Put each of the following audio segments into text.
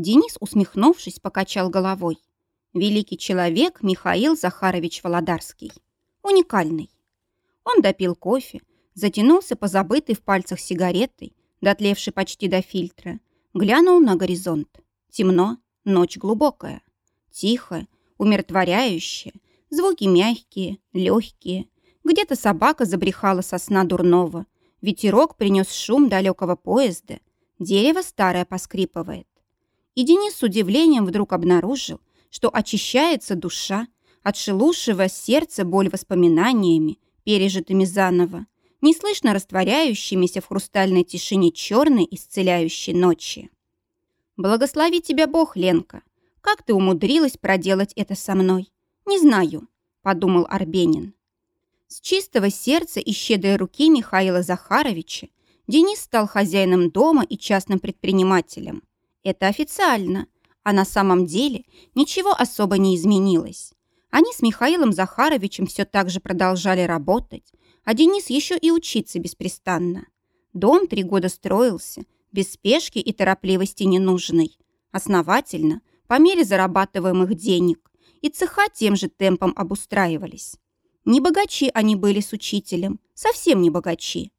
Денис, усмехнувшись, покачал головой. Великий человек Михаил Захарович Володарский. Уникальный. Он допил кофе, затянулся по забытой в пальцах сигаретой, дотлевшей почти до фильтра, глянул на горизонт. Темно, ночь глубокая, тихая, умиротворяющая, звуки мягкие, легкие. Где-то собака забрехала со сна дурного, ветерок принес шум далекого поезда, дерево старое поскрипывает. И Денис с удивлением вдруг обнаружил, что очищается душа, отшелушивая сердце боль воспоминаниями, пережитыми заново, неслышно растворяющимися в хрустальной тишине черной исцеляющей ночи. «Благослови тебя Бог, Ленка! Как ты умудрилась проделать это со мной? Не знаю», — подумал Арбенин. С чистого сердца и щедрой руки Михаила Захаровича Денис стал хозяином дома и частным предпринимателем. Это официально, а на самом деле ничего особо не изменилось. Они с Михаилом Захаровичем все так же продолжали работать, а Денис еще и учиться беспрестанно. Дом три года строился, без спешки и торопливости ненужной, основательно, по мере зарабатываемых денег, и цеха тем же темпом обустраивались. Не богачи они были с учителем, совсем не богачи.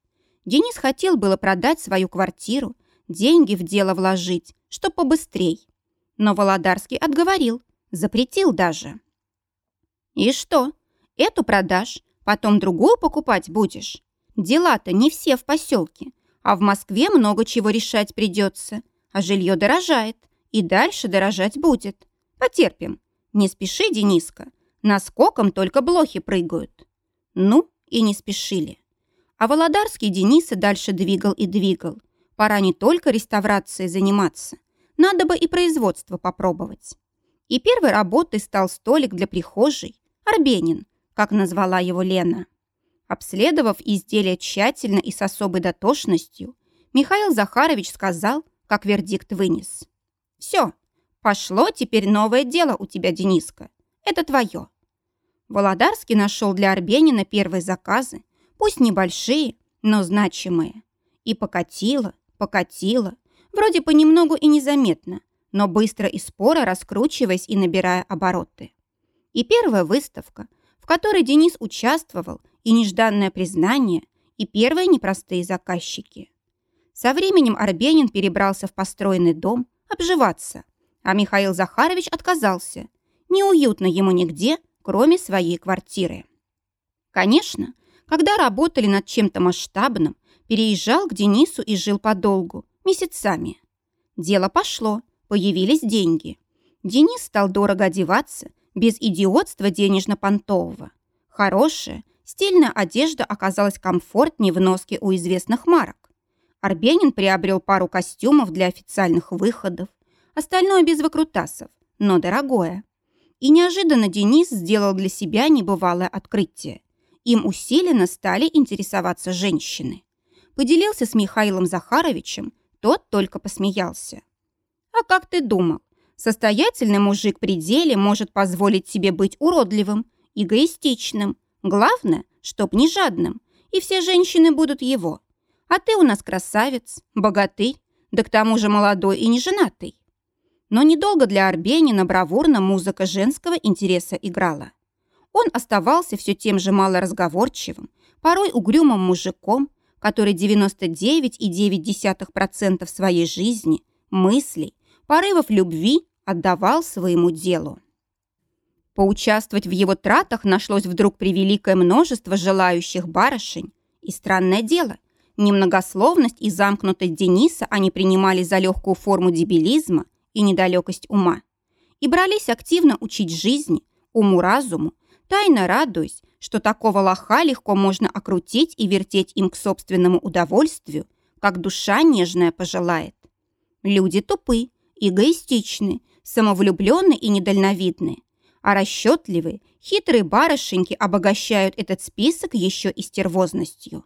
Денис хотел было продать свою квартиру, деньги в дело вложить, что побыстрей. Но Володарский отговорил, запретил даже. «И что? Эту продашь, потом другую покупать будешь? Дела-то не все в поселке, а в Москве много чего решать придется, а жилье дорожает, и дальше дорожать будет. Потерпим. Не спеши, Дениска, наскоком только блохи прыгают». Ну, и не спешили. А Володарский Дениса дальше двигал и двигал. Пора не только реставрацией заниматься, надо бы и производство попробовать. И первой работой стал столик для прихожей, Арбенин, как назвала его Лена. Обследовав изделие тщательно и с особой дотошностью, Михаил Захарович сказал, как вердикт вынес. «Все, пошло теперь новое дело у тебя, Дениска. Это твое». Володарский нашел для Арбенина первые заказы, пусть небольшие, но значимые. И покатило, покатило, вроде понемногу и незаметно, но быстро и споро раскручиваясь и набирая обороты. И первая выставка, в которой Денис участвовал, и нежданное признание, и первые непростые заказчики. Со временем Арбенин перебрался в построенный дом обживаться, а Михаил Захарович отказался. Неуютно ему нигде, кроме своей квартиры. Конечно, когда работали над чем-то масштабным, переезжал к Денису и жил подолгу, месяцами. Дело пошло, появились деньги. Денис стал дорого одеваться без идиотства денежно-понтового. Хорошая, стильная одежда оказалась комфортнее в носке у известных марок. Арбенин приобрел пару костюмов для официальных выходов, остальное без выкрутасов, но дорогое. И неожиданно Денис сделал для себя небывалое открытие. Им усиленно стали интересоваться женщины. Поделился с Михаилом Захаровичем, тот только посмеялся. «А как ты думал? Состоятельный мужик при деле может позволить себе быть уродливым, эгоистичным. Главное, чтоб не жадным. И все женщины будут его. А ты у нас красавец, богатырь, да к тому же молодой и неженатый». Но недолго для Арбенина бравурно музыка женского интереса играла. Он оставался все тем же малоразговорчивым, порой угрюмым мужиком, который 99,9% своей жизни, мыслей, порывов любви отдавал своему делу. Поучаствовать в его тратах нашлось вдруг превеликое множество желающих барышень. И странное дело, немногословность и замкнутость Дениса они принимали за легкую форму дебилизма и недалекость ума. И брались активно учить жизни, уму-разуму, тайно радуясь, что такого лоха легко можно окрутить и вертеть им к собственному удовольствию, как душа нежная пожелает. Люди тупы, эгоистичны, самовлюбленные и недальновидные, а расчетливые, хитрые барышеньки обогащают этот список еще и стервозностью.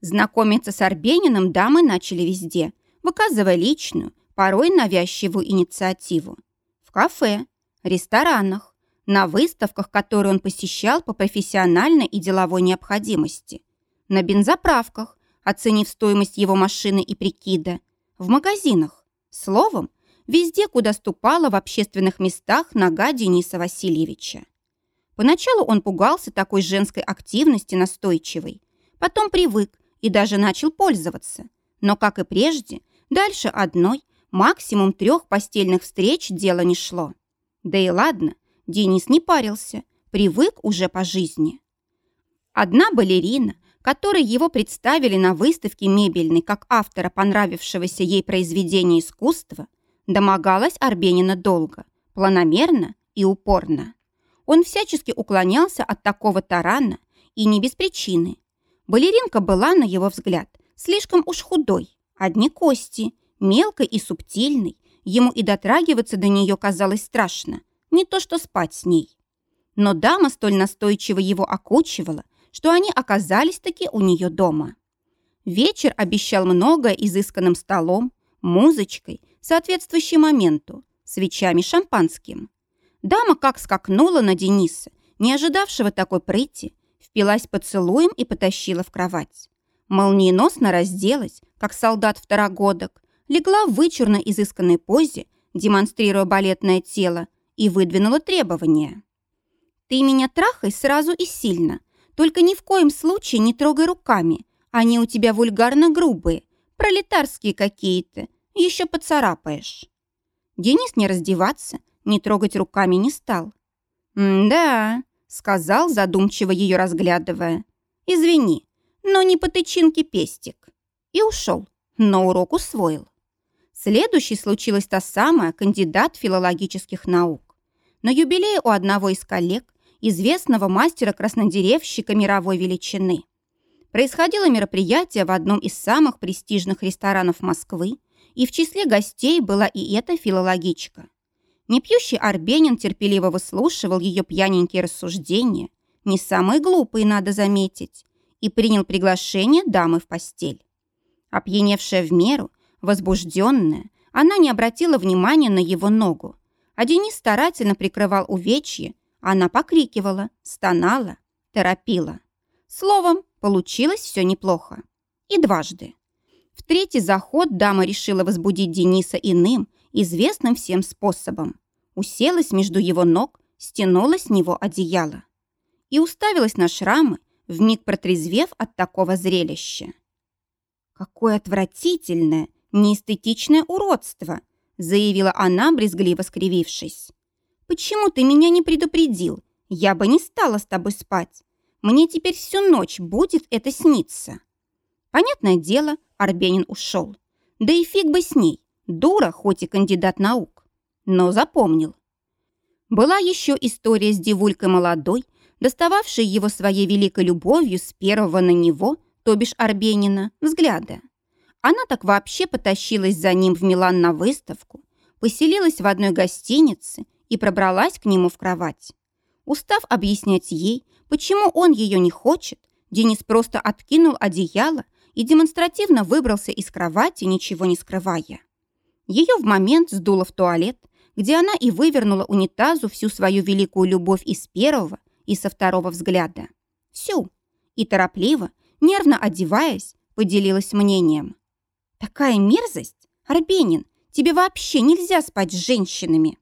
Знакомиться с Арбениным дамы начали везде, выказывая личную, порой навязчивую инициативу. В кафе, ресторанах, на выставках, которые он посещал по профессиональной и деловой необходимости, на бензоправках, оценив стоимость его машины и прикида, в магазинах. Словом, везде, куда ступала в общественных местах нога Дениса Васильевича. Поначалу он пугался такой женской активности настойчивой, потом привык и даже начал пользоваться. Но, как и прежде, дальше одной, максимум трех постельных встреч дело не шло. Да и ладно, Денис не парился, привык уже по жизни. Одна балерина, которой его представили на выставке мебельной как автора понравившегося ей произведения искусства, домогалась Арбенина долго, планомерно и упорно. Он всячески уклонялся от такого тарана и не без причины. Балеринка была, на его взгляд, слишком уж худой, одни кости, мелкой и субтильной, ему и дотрагиваться до нее казалось страшно, не то что спать с ней. Но дама столь настойчиво его окучивала, что они оказались таки у нее дома. Вечер обещал многое изысканным столом, музычкой, соответствующей моменту, свечами шампанским. Дама как скакнула на Дениса, не ожидавшего такой прыти, впилась поцелуем и потащила в кровать. Молниеносно разделась, как солдат-второгодок, легла в вычурно изысканной позе, демонстрируя балетное тело, и выдвинула требования. «Ты меня трахай сразу и сильно, только ни в коем случае не трогай руками. Они у тебя вульгарно грубые, пролетарские какие-то. Еще поцарапаешь». Денис не раздеваться, не трогать руками не стал. «Да», — сказал, задумчиво ее разглядывая. «Извини, но не по тычинке пестик». И ушел, но урок усвоил. Следующей случилась та самая кандидат филологических наук. На юбилее у одного из коллег известного мастера-краснодеревщика мировой величины. Происходило мероприятие в одном из самых престижных ресторанов Москвы, и в числе гостей была и эта филологичка. Непьющий Арбенин терпеливо выслушивал ее пьяненькие рассуждения, не самые глупые, надо заметить, и принял приглашение дамы в постель. Опьяневшая в меру, возбужденная, она не обратила внимания на его ногу, а Денис старательно прикрывал увечье она покрикивала, стонала, торопила. Словом, получилось все неплохо. И дважды. В третий заход дама решила возбудить Дениса иным, известным всем способом. Уселась между его ног, стянула с него одеяло. И уставилась на шрамы, вмиг протрезвев от такого зрелища. «Какое отвратительное, неэстетичное уродство!» Заявила она, брезгливо скривившись. Почему ты меня не предупредил? Я бы не стала с тобой спать. Мне теперь всю ночь будет это сниться». Понятное дело, Арбенин ушел. Да и фиг бы с ней. Дура, хоть и кандидат наук. Но запомнил. Была еще история с девулькой молодой, достававшей его своей великой любовью с первого на него, то бишь Арбенина, взгляда. Она так вообще потащилась за ним в Милан на выставку, поселилась в одной гостинице и пробралась к нему в кровать. Устав объяснять ей, почему он ее не хочет, Денис просто откинул одеяло и демонстративно выбрался из кровати, ничего не скрывая. Ее в момент сдуло в туалет, где она и вывернула унитазу всю свою великую любовь из первого и со второго взгляда. Всю. И торопливо, нервно одеваясь, поделилась мнением. «Такая мерзость? Арбенин, тебе вообще нельзя спать с женщинами!»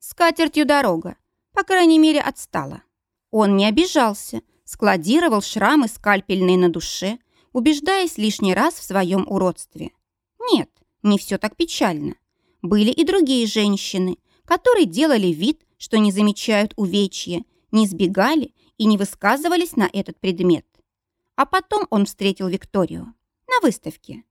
С катертью дорога. По крайней мере, отстала. Он не обижался, складировал шрамы скальпельные на душе, убеждаясь лишний раз в своем уродстве. Нет, не все так печально. Были и другие женщины, которые делали вид, что не замечают увечья, не сбегали и не высказывались на этот предмет. А потом он встретил Викторию на выставке.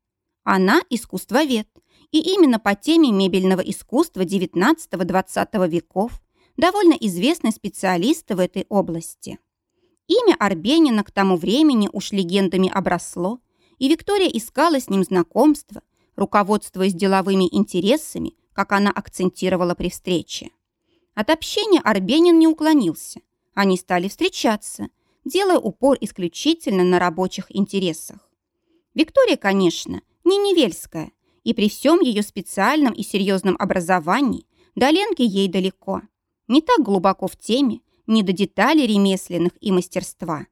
Она искусствовед, и именно по теме мебельного искусства XIX-XX веков довольно известный специалист в этой области. Имя Арбенина к тому времени уж легендами обросло, и Виктория искала с ним знакомства, руководствуясь деловыми интересами, как она акцентировала при встрече. От общения Арбенин не уклонился. Они стали встречаться, делая упор исключительно на рабочих интересах. Виктория, конечно, не Невельская, и при всем ее специальном и серьезном образовании до Ленки ей далеко. Не так глубоко в теме, не до деталей ремесленных и мастерства.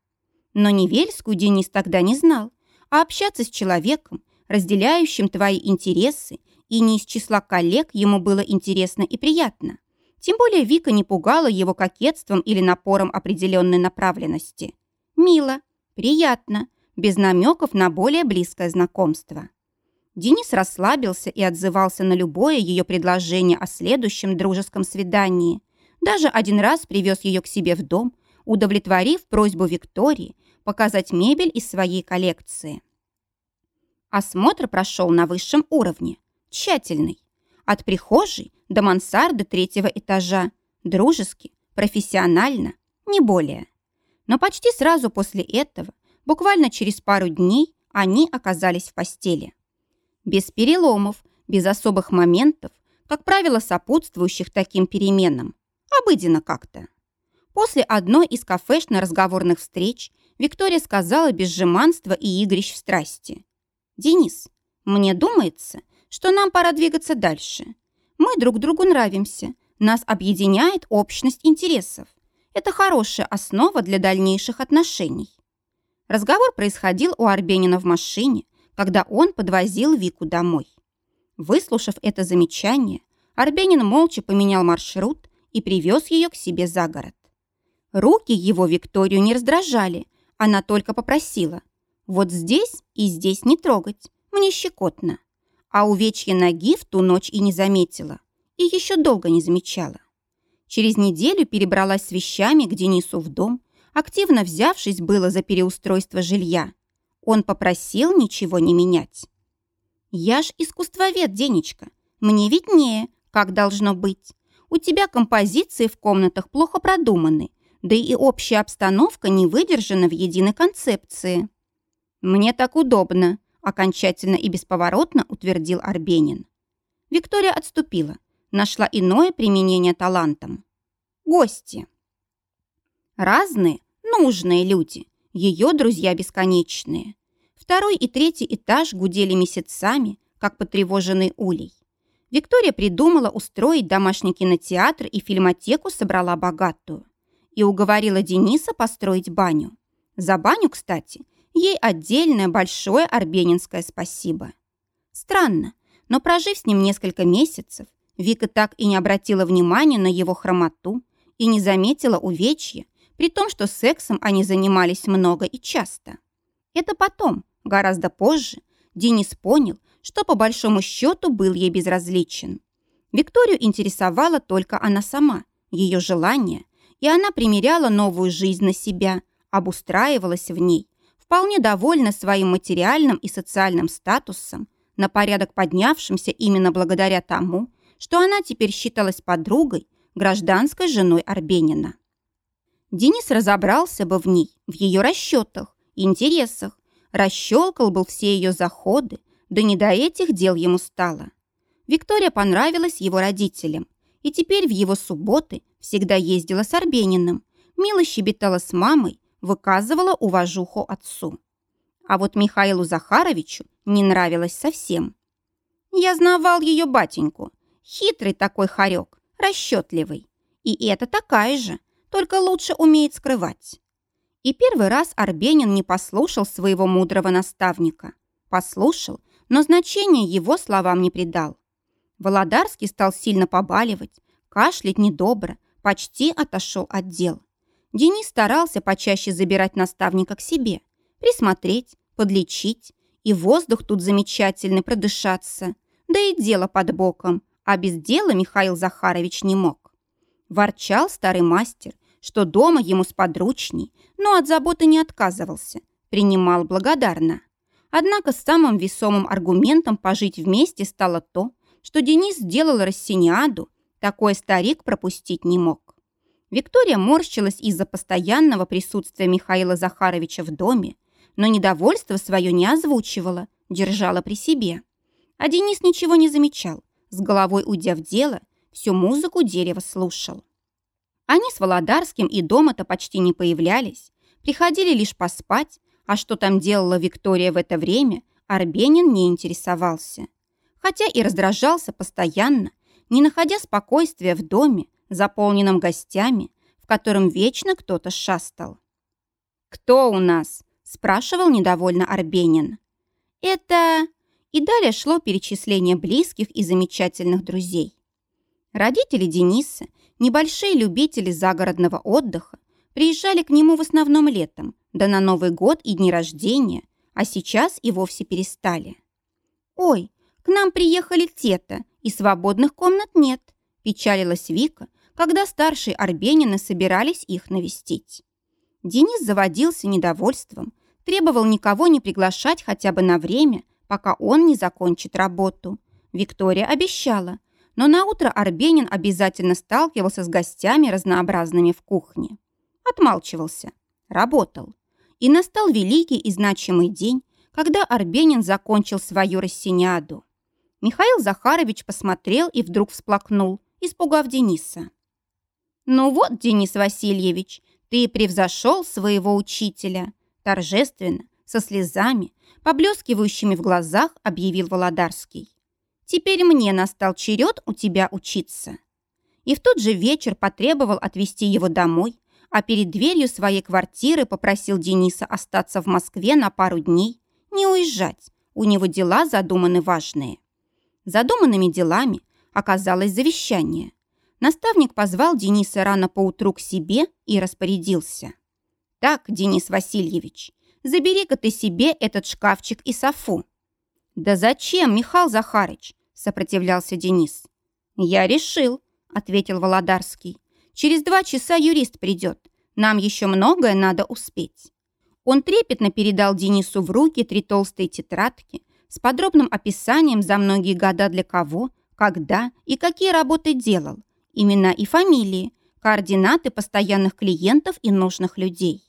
Но Невельскую Денис тогда не знал, а общаться с человеком, разделяющим твои интересы и не из числа коллег ему было интересно и приятно. Тем более Вика не пугала его кокетством или напором определенной направленности. Мило, приятно, без намеков на более близкое знакомство. Денис расслабился и отзывался на любое ее предложение о следующем дружеском свидании. Даже один раз привез ее к себе в дом, удовлетворив просьбу Виктории показать мебель из своей коллекции. Осмотр прошел на высшем уровне, тщательный. От прихожей до мансарды третьего этажа. Дружески, профессионально, не более. Но почти сразу после этого, буквально через пару дней, они оказались в постели. Без переломов, без особых моментов, как правило, сопутствующих таким переменам. Обыденно как-то. После одной из кафешно-разговорных встреч Виктория сказала без жеманства и игрищ в страсти. «Денис, мне думается, что нам пора двигаться дальше. Мы друг другу нравимся, нас объединяет общность интересов. Это хорошая основа для дальнейших отношений». Разговор происходил у Арбенина в машине, когда он подвозил Вику домой. Выслушав это замечание, Арбенин молча поменял маршрут и привез ее к себе за город. Руки его Викторию не раздражали, она только попросила. Вот здесь и здесь не трогать, мне щекотно. А увечья ноги в ту ночь и не заметила, и еще долго не замечала. Через неделю перебралась с вещами к Денису в дом, активно взявшись было за переустройство жилья. Он попросил ничего не менять. «Я ж искусствовед, Денечка. Мне виднее, как должно быть. У тебя композиции в комнатах плохо продуманы, да и общая обстановка не выдержана в единой концепции. «Мне так удобно», – окончательно и бесповоротно утвердил Арбенин. Виктория отступила, нашла иное применение талантам. Гости. Разные, нужные люди, ее друзья бесконечные. Второй и третий этаж гудели месяцами, как потревоженный улей. Виктория придумала устроить домашний кинотеатр и фильмотеку собрала богатую и уговорила Дениса построить баню. За баню, кстати, ей отдельное большое арбенинское спасибо. Странно, но прожив с ним несколько месяцев, Вика так и не обратила внимания на его хромоту и не заметила увечья, при том, что сексом они занимались много и часто. Это потом, гораздо позже, Денис понял, что по большому счету был ей безразличен. Викторию интересовала только она сама, ее желания, и она примеряла новую жизнь на себя, обустраивалась в ней, вполне довольна своим материальным и социальным статусом, на порядок поднявшимся именно благодаря тому, что она теперь считалась подругой, гражданской женой Арбенина. Денис разобрался бы в ней, в ее расчетах, интересах, расщелкал бы все ее заходы, да не до этих дел ему стало. Виктория понравилась его родителям, и теперь в его субботы всегда ездила с Арбениным, мило щебетала с мамой, выказывала уважуху отцу. А вот Михаилу Захаровичу не нравилось совсем. Я знавал ее батеньку. Хитрый такой хорек, расчетливый. И это такая же, только лучше умеет скрывать. И первый раз Арбенин не послушал своего мудрого наставника. Послушал, но значения его словам не придал. Володарский стал сильно побаливать, кашлять недобро, почти отошел от дел. Денис старался почаще забирать наставника к себе, присмотреть, подлечить, и воздух тут замечательный продышаться, да и дело под боком, а без дела Михаил Захарович не мог. Ворчал старый мастер, что дома ему сподручней, но от заботы не отказывался, принимал благодарно. Однако самым весомым аргументом пожить вместе стало то, что Денис сделал Рассиниаду, такой старик пропустить не мог. Виктория морщилась из-за постоянного присутствия Михаила Захаровича в доме, но недовольство свое не озвучивала, держала при себе. А Денис ничего не замечал, с головой уйдя в дело, всю музыку дерева слушал. Они с Володарским и дома-то почти не появлялись, приходили лишь поспать, а что там делала Виктория в это время, Арбенин не интересовался. Хотя и раздражался постоянно, не находя спокойствия в доме, заполненном гостями, в котором вечно кто-то шастал. «Кто у нас?» – спрашивал недовольно Арбенин. «Это...» И далее шло перечисление близких и замечательных друзей. Родители Дениса, небольшие любители загородного отдыха, приезжали к нему в основном летом, да на Новый год и дни рождения, а сейчас и вовсе перестали. «Ой, к нам приехали тета, и свободных комнат нет», печалилась Вика, когда старшие Арбенины собирались их навестить. Денис заводился недовольством, требовал никого не приглашать хотя бы на время, пока он не закончит работу. Виктория обещала, но на утро Арбенин обязательно сталкивался с гостями разнообразными в кухне. Отмалчивался, работал. И настал великий и значимый день, когда Арбенин закончил свою рассеняду. Михаил Захарович посмотрел и вдруг всплакнул, испугав Дениса. «Ну вот, Денис Васильевич, ты превзошел своего учителя», торжественно, со слезами, поблескивающими в глазах, объявил Володарский. «Теперь мне настал черед у тебя учиться». И в тот же вечер потребовал отвезти его домой, а перед дверью своей квартиры попросил Дениса остаться в Москве на пару дней, не уезжать, у него дела задуманы важные. Задуманными делами оказалось завещание. Наставник позвал Дениса рано поутру к себе и распорядился. «Так, Денис Васильевич, забери-ка ты себе этот шкафчик и софу». «Да зачем, Михаил Захарыч?» – сопротивлялся Денис. «Я решил», – ответил Володарский. «Через два часа юрист придет. Нам еще многое надо успеть». Он трепетно передал Денису в руки три толстые тетрадки с подробным описанием за многие года для кого, когда и какие работы делал, имена и фамилии, координаты постоянных клиентов и нужных людей.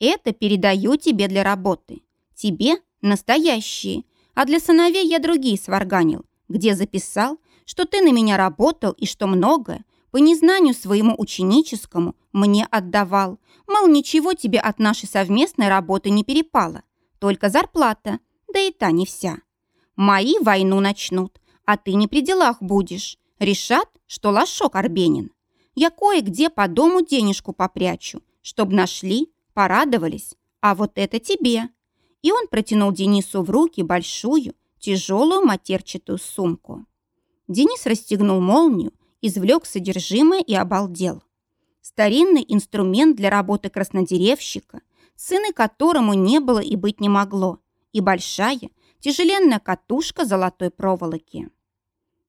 Это передаю тебе для работы. Тебе настоящие, а для сыновей я другие сварганил, где записал, что ты на меня работал и что многое, по незнанию своему ученическому, мне отдавал. Мол, ничего тебе от нашей совместной работы не перепало, только зарплата, да и та не вся. Мои войну начнут, а ты не при делах будешь. Решат, что лошок Арбенин. Я кое-где по дому денежку попрячу, чтоб нашли, порадовались. А вот это тебе. И он протянул Денису в руки большую, тяжелую матерчатую сумку. Денис расстегнул молнию, извлек содержимое и обалдел. Старинный инструмент для работы краснодеревщика, сына которому не было и быть не могло, и большая, тяжеленная катушка золотой проволоки.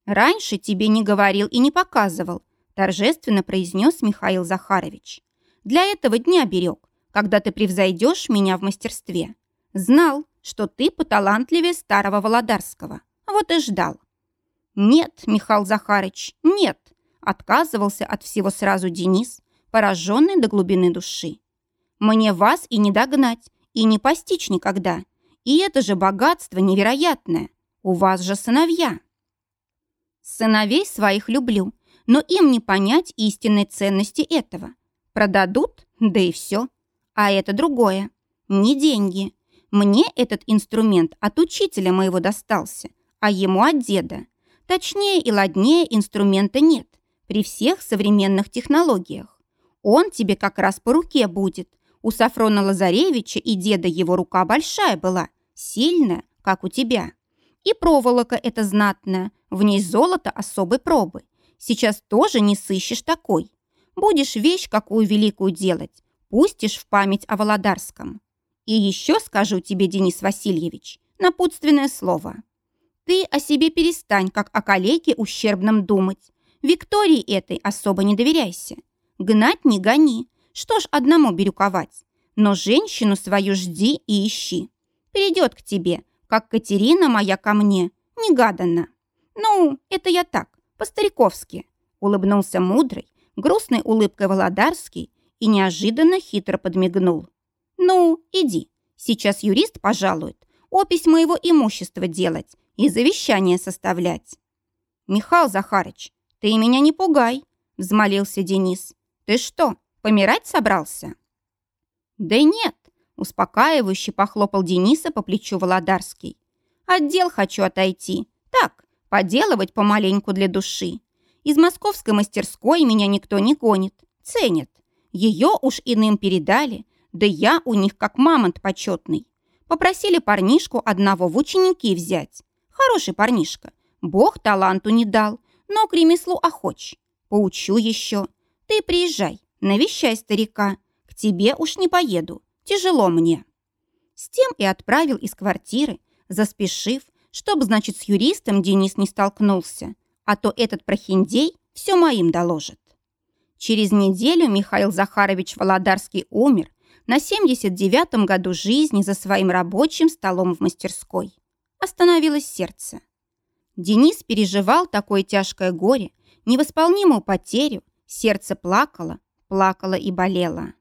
«Раньше тебе не говорил и не показывал», торжественно произнес Михаил Захарович. «Для этого дня берег, когда ты превзойдешь меня в мастерстве. Знал, что ты поталантливее старого Володарского. Вот и ждал». «Нет, Михаил Захарович, нет», отказывался от всего сразу Денис, пораженный до глубины души. «Мне вас и не догнать, и не постичь никогда. И это же богатство невероятное. У вас же сыновья». «Сыновей своих люблю, но им не понять истинной ценности этого. Продадут, да и все. А это другое. Не деньги. Мне этот инструмент от учителя моего достался, а ему от деда. Точнее и ладнее инструмента нет при всех современных технологиях. Он тебе как раз по руке будет. У Сафрона Лазаревича и деда его рука большая была, сильная, как у тебя. И проволока эта знатная, в ней золото особой пробы. Сейчас тоже не сыщешь такой. Будешь вещь какую великую делать, пустишь в память о Володарском. И еще скажу тебе, Денис Васильевич, напутственное слово. Ты о себе перестань, как о калеке ущербном думать. Виктории этой особо не доверяйся. Гнать не гони. Что ж одному бирюковать? Но женщину свою жди и ищи. Придет к тебе, как Катерина моя ко мне, негаданно. Ну, это я так, по-стариковски. Улыбнулся мудрый, грустной улыбкой Володарский и неожиданно хитро подмигнул. Ну, иди, сейчас юрист пожалует, опись моего имущества делать и завещание составлять. Михаил Захарыч, «Ты меня не пугай», — взмолился Денис. «Ты что, помирать собрался?» «Да нет», — успокаивающе похлопал Дениса по плечу Володарский. «Отдел хочу отойти. Так, поделывать помаленьку для души. Из московской мастерской меня никто не гонит. Ценят. Ее уж иным передали, да я у них как мамонт почетный. Попросили парнишку одного в ученики взять. Хороший парнишка. Бог таланту не дал, но к ремеслу охоч. Поучу еще. Ты приезжай, навещай старика. К тебе уж не поеду, тяжело мне. С тем и отправил из квартиры, заспешив, чтоб, значит, с юристом Денис не столкнулся, а то этот прохиндей все моим доложит. Через неделю Михаил Захарович Володарский умер на 79-м году жизни за своим рабочим столом в мастерской. Остановилось сердце. Денис переживал такое тяжкое горе, невосполнимую потерю, сердце плакало, плакало и болело.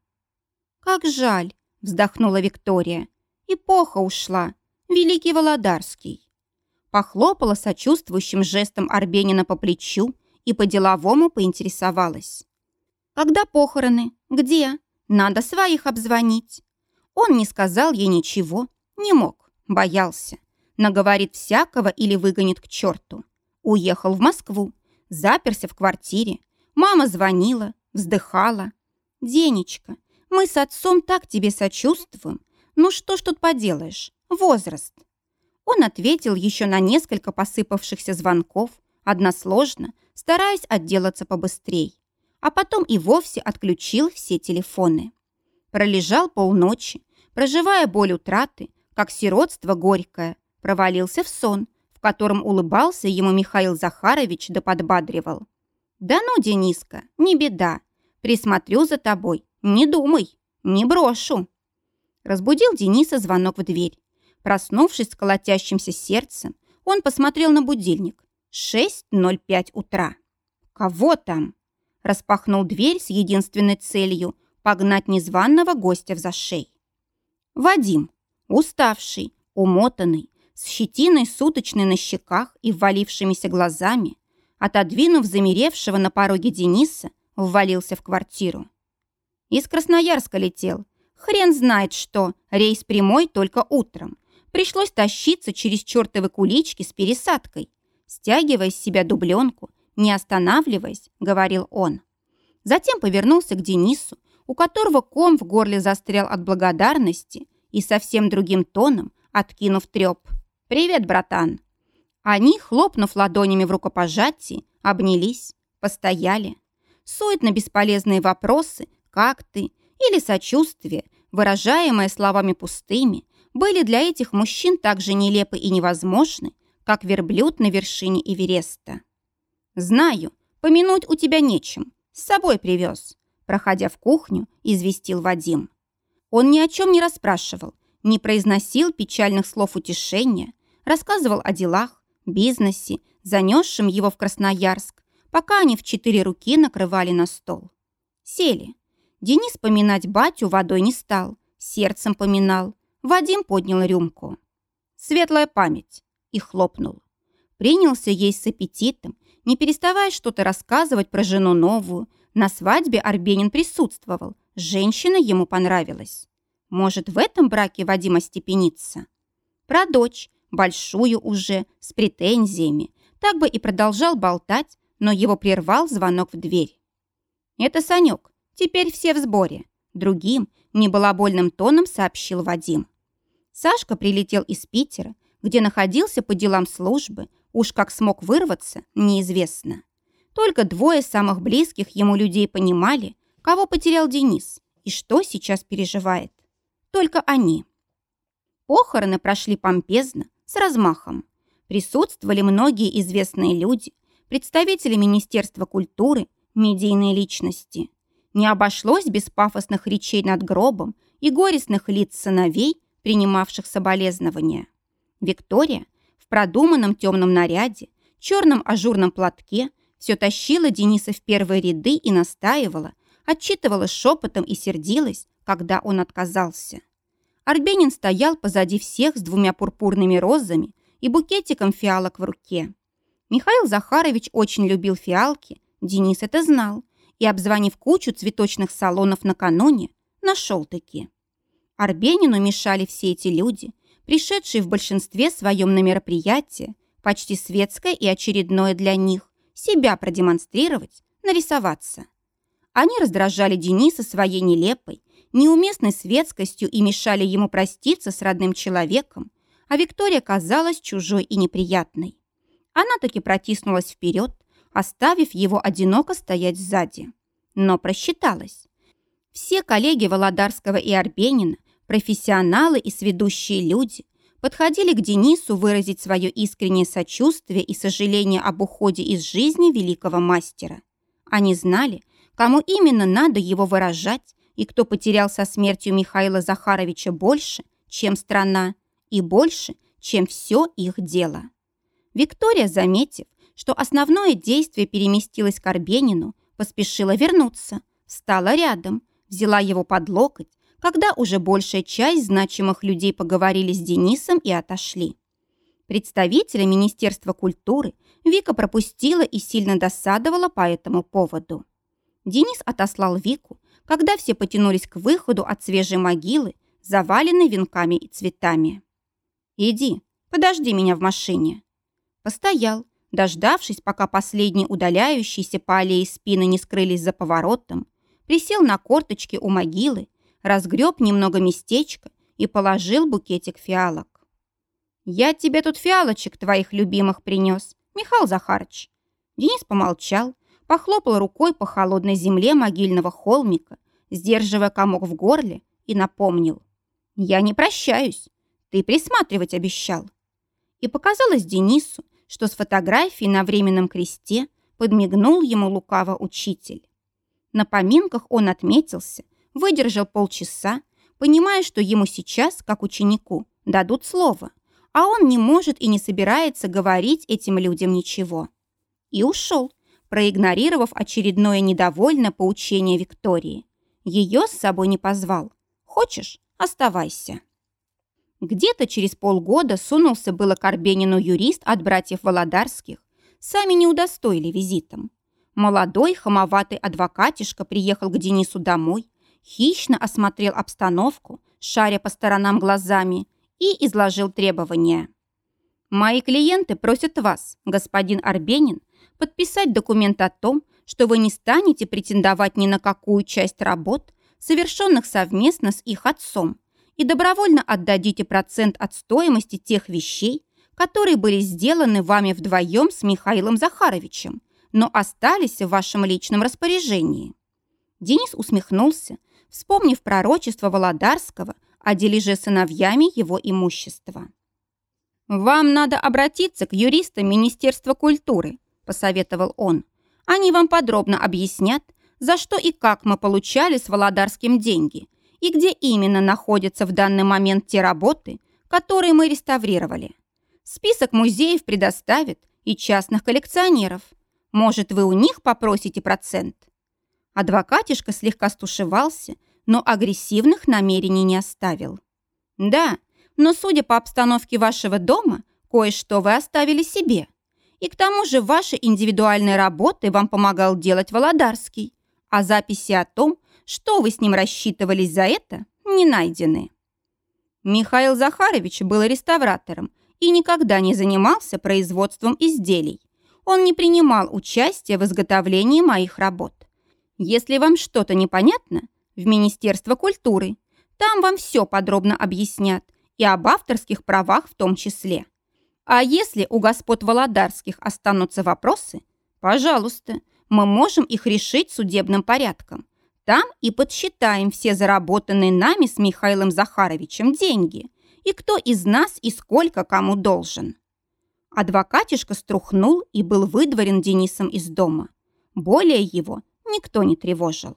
«Как жаль!» – вздохнула Виктория. «Эпоха ушла. Великий Володарский». Похлопала сочувствующим жестом Арбенина по плечу и по-деловому поинтересовалась. «Когда похороны? Где? Надо своих обзвонить». Он не сказал ей ничего, не мог, боялся. Наговорит всякого или выгонит к черту. Уехал в Москву, заперся в квартире. Мама звонила, вздыхала. «Денечка, мы с отцом так тебе сочувствуем. Ну что ж тут поделаешь? Возраст». Он ответил еще на несколько посыпавшихся звонков, односложно, стараясь отделаться побыстрей. А потом и вовсе отключил все телефоны. Пролежал полночи, проживая боль утраты, как сиротство горькое, провалился в сон, в котором улыбался ему Михаил Захарович да подбадривал. «Да ну, Дениска, не беда. Присмотрю за тобой. Не думай, не брошу». Разбудил Дениса звонок в дверь. Проснувшись с колотящимся сердцем, он посмотрел на будильник. 6.05 утра. «Кого там?» Распахнул дверь с единственной целью – погнать незваного гостя в зашей. Вадим, уставший, умотанный, с щетиной суточной на щеках и ввалившимися глазами, отодвинув замеревшего на пороге Дениса, ввалился в квартиру. Из Красноярска летел. Хрен знает что, рейс прямой только утром. Пришлось тащиться через чертовы кулички с пересадкой. Стягивая с себя дубленку, не останавливаясь, говорил он. Затем повернулся к Денису, у которого ком в горле застрял от благодарности и совсем другим тоном, откинув треп. «Привет, братан!» Они, хлопнув ладонями в рукопожатии, обнялись, постояли. Суетно бесполезные вопросы «как ты?» или сочувствие, выражаемое словами пустыми, были для этих мужчин так же нелепы и невозможны, как верблюд на вершине Эвереста. «Знаю, помянуть у тебя нечем, с собой привез», проходя в кухню, известил Вадим. Он ни о чем не расспрашивал, не произносил печальных слов утешения, рассказывал о делах, бизнесе, занесшем его в Красноярск, пока они в четыре руки накрывали на стол. Сели. Денис поминать батю водой не стал, сердцем поминал, Вадим поднял рюмку. Светлая память. И хлопнул. Принялся есть с аппетитом, не переставая что-то рассказывать про жену новую. На свадьбе Арбенин присутствовал. Женщина ему понравилась. Может, в этом браке Вадим остепенится? Про дочь, большую уже, с претензиями. Так бы и продолжал болтать, но его прервал звонок в дверь. «Это Санек. Теперь все в сборе». Другим, небалабольным тоном сообщил Вадим. Сашка прилетел из Питера, где находился по делам службы, уж как смог вырваться, неизвестно. Только двое самых близких ему людей понимали, кого потерял Денис и что сейчас переживает. Только они. Похороны прошли помпезно, с размахом. Присутствовали многие известные люди, представители Министерства культуры, медийные личности. Не обошлось без пафосных речей над гробом и горестных лиц сыновей, принимавших соболезнования. Виктория продуманном темном наряде, черном ажурном платке все тащила Дениса в первые ряды и настаивала, отчитывала шепотом и сердилась, когда он отказался. Арбенин стоял позади всех с двумя пурпурными розами и букетиком фиалок в руке. Михаил Захарович очень любил фиалки, Денис это знал, и, обзвонив кучу цветочных салонов накануне, нашел-таки. Арбенину мешали все эти люди, пришедшие в большинстве своем на мероприятие, почти светское и очередное для них, себя продемонстрировать, нарисоваться. Они раздражали Дениса своей нелепой, неуместной светскостью и мешали ему проститься с родным человеком, а Виктория казалась чужой и неприятной. Она таки протиснулась вперед, оставив его одиноко стоять сзади. Но просчиталась. Все коллеги Володарского и Арбенина, профессионалы и сведущие люди, подходили к Денису выразить свое искреннее сочувствие и сожаление об уходе из жизни великого мастера. Они знали, кому именно надо его выражать и кто потерял со смертью Михаила Захаровича больше, чем страна, и больше, чем все их дело. Виктория, заметив, что основное действие переместилось к Арбенину, поспешила вернуться, стала рядом, взяла его под локоть, когда уже большая часть значимых людей поговорили с Денисом и отошли. Представителя Министерства культуры Вика пропустила и сильно досадовала по этому поводу. Денис отослал Вику, когда все потянулись к выходу от свежей могилы, заваленной венками и цветами. «Иди, подожди меня в машине». Постоял, дождавшись, пока последние удаляющиеся по аллее спины не скрылись за поворотом, присел на корточки у могилы, разгреб немного местечка и положил букетик фиалок. «Я тебе тут фиалочек твоих любимых принес, Михаил Захарыч». Денис помолчал, похлопал рукой по холодной земле могильного холмика, сдерживая комок в горле, и напомнил. «Я не прощаюсь. Ты присматривать обещал». И показалось Денису, что с фотографией на временном кресте подмигнул ему лукаво учитель. На поминках он отметился, выдержал полчаса, понимая, что ему сейчас, как ученику, дадут слово, а он не может и не собирается говорить этим людям ничего. И ушел, проигнорировав очередное недовольное поучение Виктории. Ее с собой не позвал. Хочешь, оставайся. Где-то через полгода сунулся было к Арбенину юрист от братьев Володарских. Сами не удостоили визитом. Молодой, хамоватый адвокатишка приехал к Денису домой, хищно осмотрел обстановку, шаря по сторонам глазами, и изложил требования. «Мои клиенты просят вас, господин Арбенин, подписать документ о том, что вы не станете претендовать ни на какую часть работ, совершенных совместно с их отцом, и добровольно отдадите процент от стоимости тех вещей, которые были сделаны вами вдвоем с Михаилом Захаровичем, но остались в вашем личном распоряжении». Денис усмехнулся, вспомнив пророчество Володарского о дележе сыновьями его имущества. «Вам надо обратиться к юристам Министерства культуры», – посоветовал он. «Они вам подробно объяснят, за что и как мы получали с Володарским деньги – и где именно находятся в данный момент те работы, которые мы реставрировали. Список музеев предоставит и частных коллекционеров. Может, вы у них попросите процент? Адвокатишка слегка стушевался, но агрессивных намерений не оставил. Да, но судя по обстановке вашего дома, кое-что вы оставили себе. И к тому же ваши индивидуальные работы вам помогал делать Володарский, а записи о том, что вы с ним рассчитывались за это, не найдены. Михаил Захарович был реставратором и никогда не занимался производством изделий. Он не принимал участия в изготовлении моих работ. Если вам что-то непонятно, в Министерство культуры. Там вам все подробно объяснят, и об авторских правах в том числе. А если у господ Володарских останутся вопросы, пожалуйста, мы можем их решить судебным порядком. Там и подсчитаем все заработанные нами с Михаилом Захаровичем деньги и кто из нас и сколько кому должен. Адвокатишка струхнул и был выдворен Денисом из дома. Более его никто не тревожил.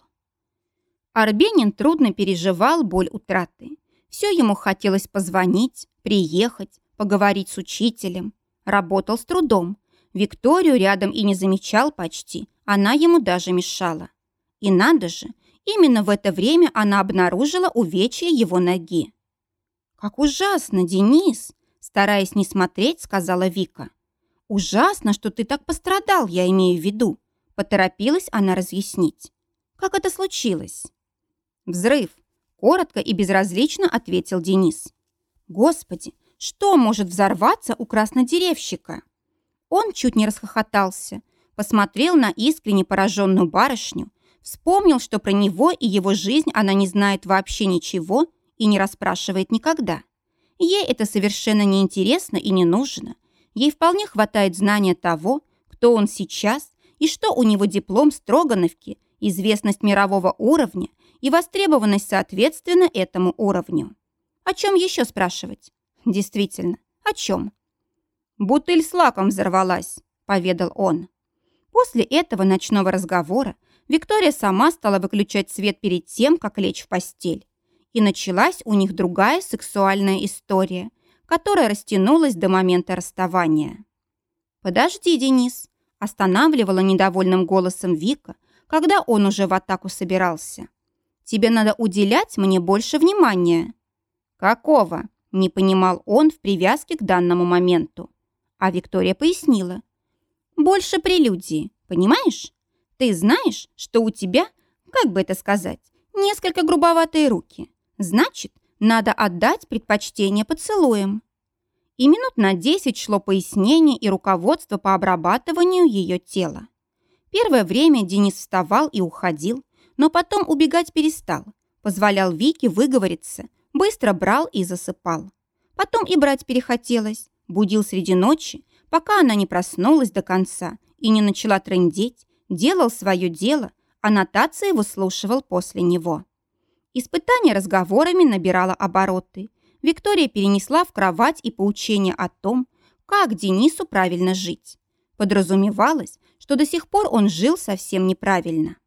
Арбенин трудно переживал боль утраты. Все ему хотелось позвонить, приехать, поговорить с учителем. Работал с трудом. Викторию рядом и не замечал почти, она ему даже мешала. И надо же, Именно в это время она обнаружила увечье его ноги. «Как ужасно, Денис!» Стараясь не смотреть, сказала Вика. «Ужасно, что ты так пострадал, я имею в виду», поторопилась она разъяснить. «Как это случилось?» «Взрыв», коротко и безразлично ответил Денис. «Господи, что может взорваться у краснодеревщика?» Он чуть не расхохотался, посмотрел на искренне пораженную барышню, Вспомнил, что про него и его жизнь она не знает вообще ничего и не расспрашивает никогда. Ей это совершенно неинтересно и не нужно. Ей вполне хватает знания того, кто он сейчас и что у него диплом Строгановки, известность мирового уровня и востребованность соответственно этому уровню. О чем еще спрашивать? Действительно, о чем? «Бутыль с лаком взорвалась», — поведал он. После этого ночного разговора Виктория сама стала выключать свет перед тем, как лечь в постель. И началась у них другая сексуальная история, которая растянулась до момента расставания. «Подожди, Денис», – останавливала недовольным голосом Вика, когда он уже в атаку собирался. «Тебе надо уделять мне больше внимания». «Какого?» – не понимал он в привязке к данному моменту. А Виктория пояснила. «Больше прелюдии, понимаешь? Ты знаешь, что у тебя, как бы это сказать, несколько грубоватые руки. Значит, надо отдать предпочтение поцелуям». И минут на десять шло пояснение и руководство по обрабатыванию ее тела. Первое время Денис вставал и уходил, но потом убегать перестал, позволял Вике выговориться, быстро брал и засыпал. Потом и брать перехотелось, будил среди ночи, пока она не проснулась до конца и не начала трындеть, делал свое дело, а нотации выслушивал после него. Испытание разговорами набирало обороты. Виктория перенесла в кровать и поучение о том, как Денису правильно жить. Подразумевалось, что до сих пор он жил совсем неправильно.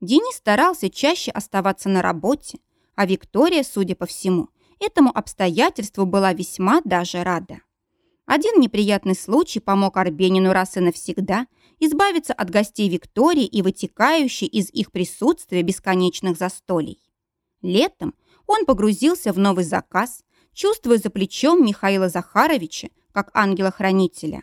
Денис старался чаще оставаться на работе, а Виктория, судя по всему, этому обстоятельству была весьма даже рада. Один неприятный случай помог Арбенину раз и навсегда избавиться от гостей Виктории и вытекающей из их присутствия бесконечных застолий. Летом он погрузился в новый заказ, чувствуя за плечом Михаила Захаровича как ангела-хранителя.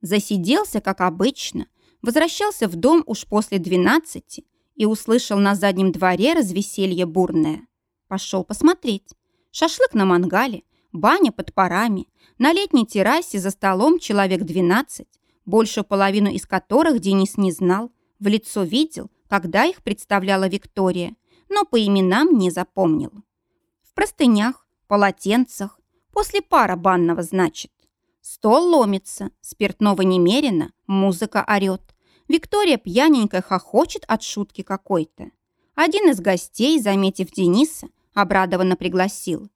Засиделся, как обычно, возвращался в дом уж после двенадцати и услышал на заднем дворе развеселье бурное. Пошел посмотреть. Шашлык на мангале, баня под парами, на летней террасе за столом человек 12, большую половину из которых Денис не знал, в лицо видел, когда их представляла Виктория, но по именам не запомнил. В простынях, полотенцах, после пара банного, значит. Стол ломится, спиртного немерено, музыка орёт. Виктория пьяненькая хохочет от шутки какой-то. Один из гостей, заметив Дениса, обрадованно пригласил.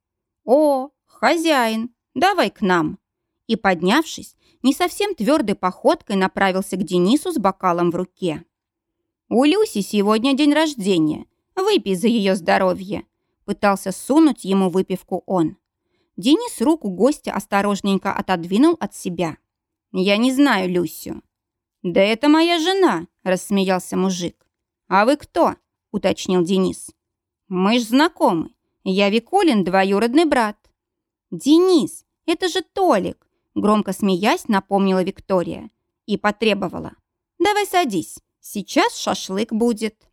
«О, хозяин, Давай к нам». И, поднявшись, не совсем твердой походкой направился к Денису с бокалом в руке. «У Люси сегодня день рождения. Выпей за ее здоровье», пытался сунуть ему выпивку он. Денис руку гостя осторожненько отодвинул от себя. «Я не знаю Люсю». «Да это моя жена», – рассмеялся мужик. «А вы кто?» – уточнил Денис. «Мы ж знакомы. Я Викулин, двоюродный брат». «Денис, это же Толик!» Громко смеясь, напомнила Виктория. И потребовала. «Давай садись, сейчас шашлык будет».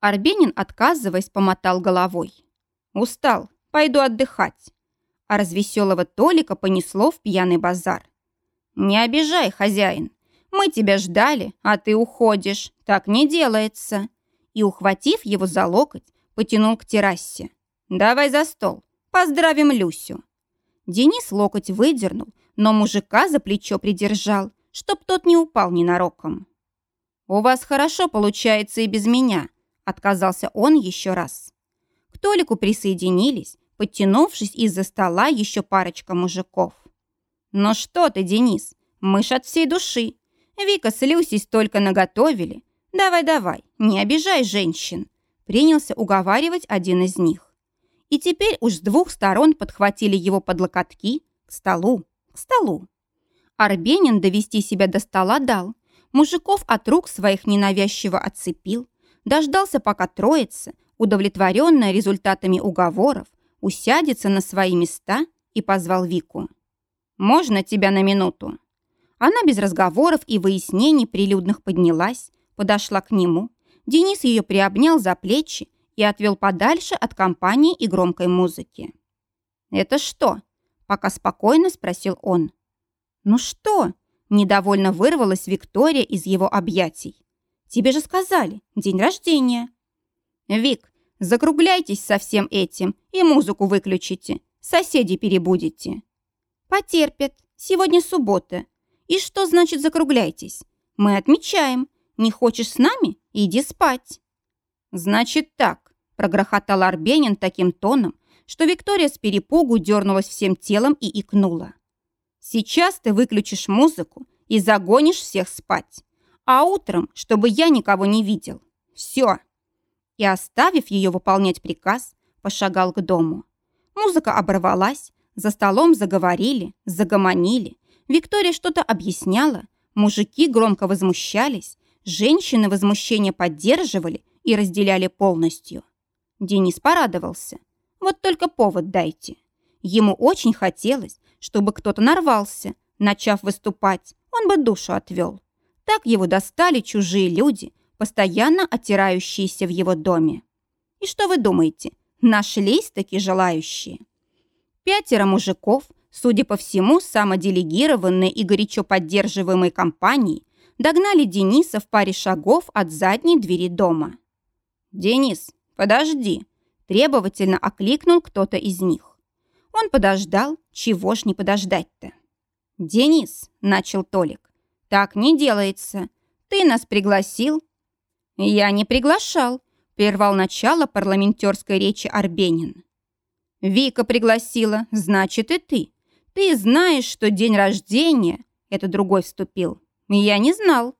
Арбенин, отказываясь, помотал головой. «Устал, пойду отдыхать». А развеселого Толика понесло в пьяный базар. «Не обижай, хозяин. Мы тебя ждали, а ты уходишь. Так не делается». И, ухватив его за локоть, потянул к террасе. «Давай за стол. Поздравим Люсю». Денис локоть выдернул, но мужика за плечо придержал, чтоб тот не упал ненароком. «У вас хорошо получается и без меня», — отказался он еще раз. К Толику присоединились, подтянувшись из-за стола еще парочка мужиков. «Ну что ты, Денис, мы ж от всей души. Вика с Люсей столько наготовили. Давай-давай, не обижай женщин», — принялся уговаривать один из них и теперь уж с двух сторон подхватили его под локотки к столу, к столу. Арбенин довести себя до стола дал, мужиков от рук своих ненавязчиво отцепил, дождался, пока троица, удовлетворенная результатами уговоров, усядется на свои места и позвал Вику. «Можно тебя на минуту?» Она без разговоров и выяснений прилюдных поднялась, подошла к нему. Денис ее приобнял за плечи и отвел подальше от компании и громкой музыки. «Это что?» – пока спокойно спросил он. «Ну что?» – недовольно вырвалась Виктория из его объятий. Тебе же сказали, день рождения. Вик, закругляйтесь со всем этим и музыку выключите. Соседи перебудете. Потерпят. Сегодня суббота. И что значит закругляйтесь? Мы отмечаем. Не хочешь с нами? Иди спать. Значит так, прогрохотал Арбенин таким тоном, что Виктория с перепугу дернулась всем телом и икнула. Сейчас ты выключишь музыку и загонишь всех спать. А утром, чтобы я никого не видел. Все. И, оставив ее выполнять приказ, пошагал к дому. Музыка оборвалась, за столом заговорили, загомонили. Виктория что-то объясняла, мужики громко возмущались, женщины возмущение поддерживали и разделяли полностью. Денис порадовался. Вот только повод дайте. Ему очень хотелось, чтобы кто-то нарвался, начав выступать, он бы душу отвел. Так его достали чужие люди, постоянно оттирающиеся в его доме. И что вы думаете, нашлись такие желающие? Пятеро мужиков, судя по всему, самоделегированные и горячо поддерживаемые компанией, догнали Дениса в паре шагов от задней двери дома. «Денис, подожди!» – требовательно окликнул кто-то из них. Он подождал, чего ж не подождать-то. «Денис», – начал Толик, – «так не делается. Ты нас пригласил». «Я не приглашал», – прервал начало парламентерской речи Арбенин. «Вика пригласила, значит, и ты. Ты знаешь, что день рождения...» – это другой вступил. «Я не знал».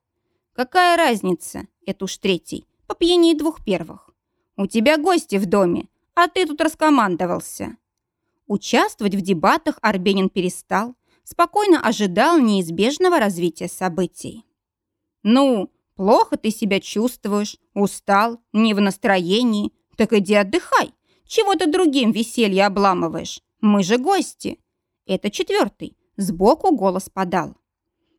«Какая разница?» – это уж третий. По пьянее двух первых. «У тебя гости в доме, а ты тут раскомандовался». Участвовать в дебатах Арбенин перестал, спокойно ожидал неизбежного развития событий. «Ну, плохо ты себя чувствуешь, устал, не в настроении, так иди отдыхай. Чего ты другим веселье обламываешь? Мы же гости!» Это четвертый, сбоку голос подал.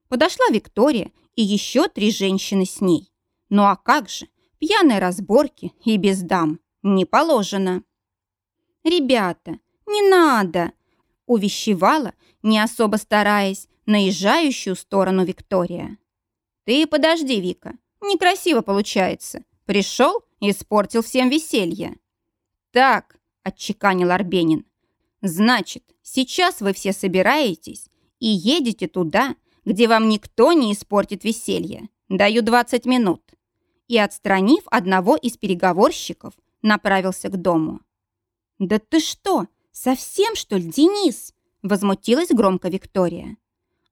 Подошла Виктория и еще три женщины с ней. Ну а как же, пьяной разборки и без дам не положено. «Ребята, не надо!» увещевала, не особо стараясь, наезжающую сторону Виктория. «Ты подожди, Вика, некрасиво получается. Пришел и испортил всем веселье». «Так», — отчеканил Арбенин, «значит, сейчас вы все собираетесь и едете туда, где вам никто не испортит веселье. Даю 20 минут». И, отстранив одного из переговорщиков, направился к дому. «Да ты что, совсем, что ли, Денис?» Возмутилась громко Виктория.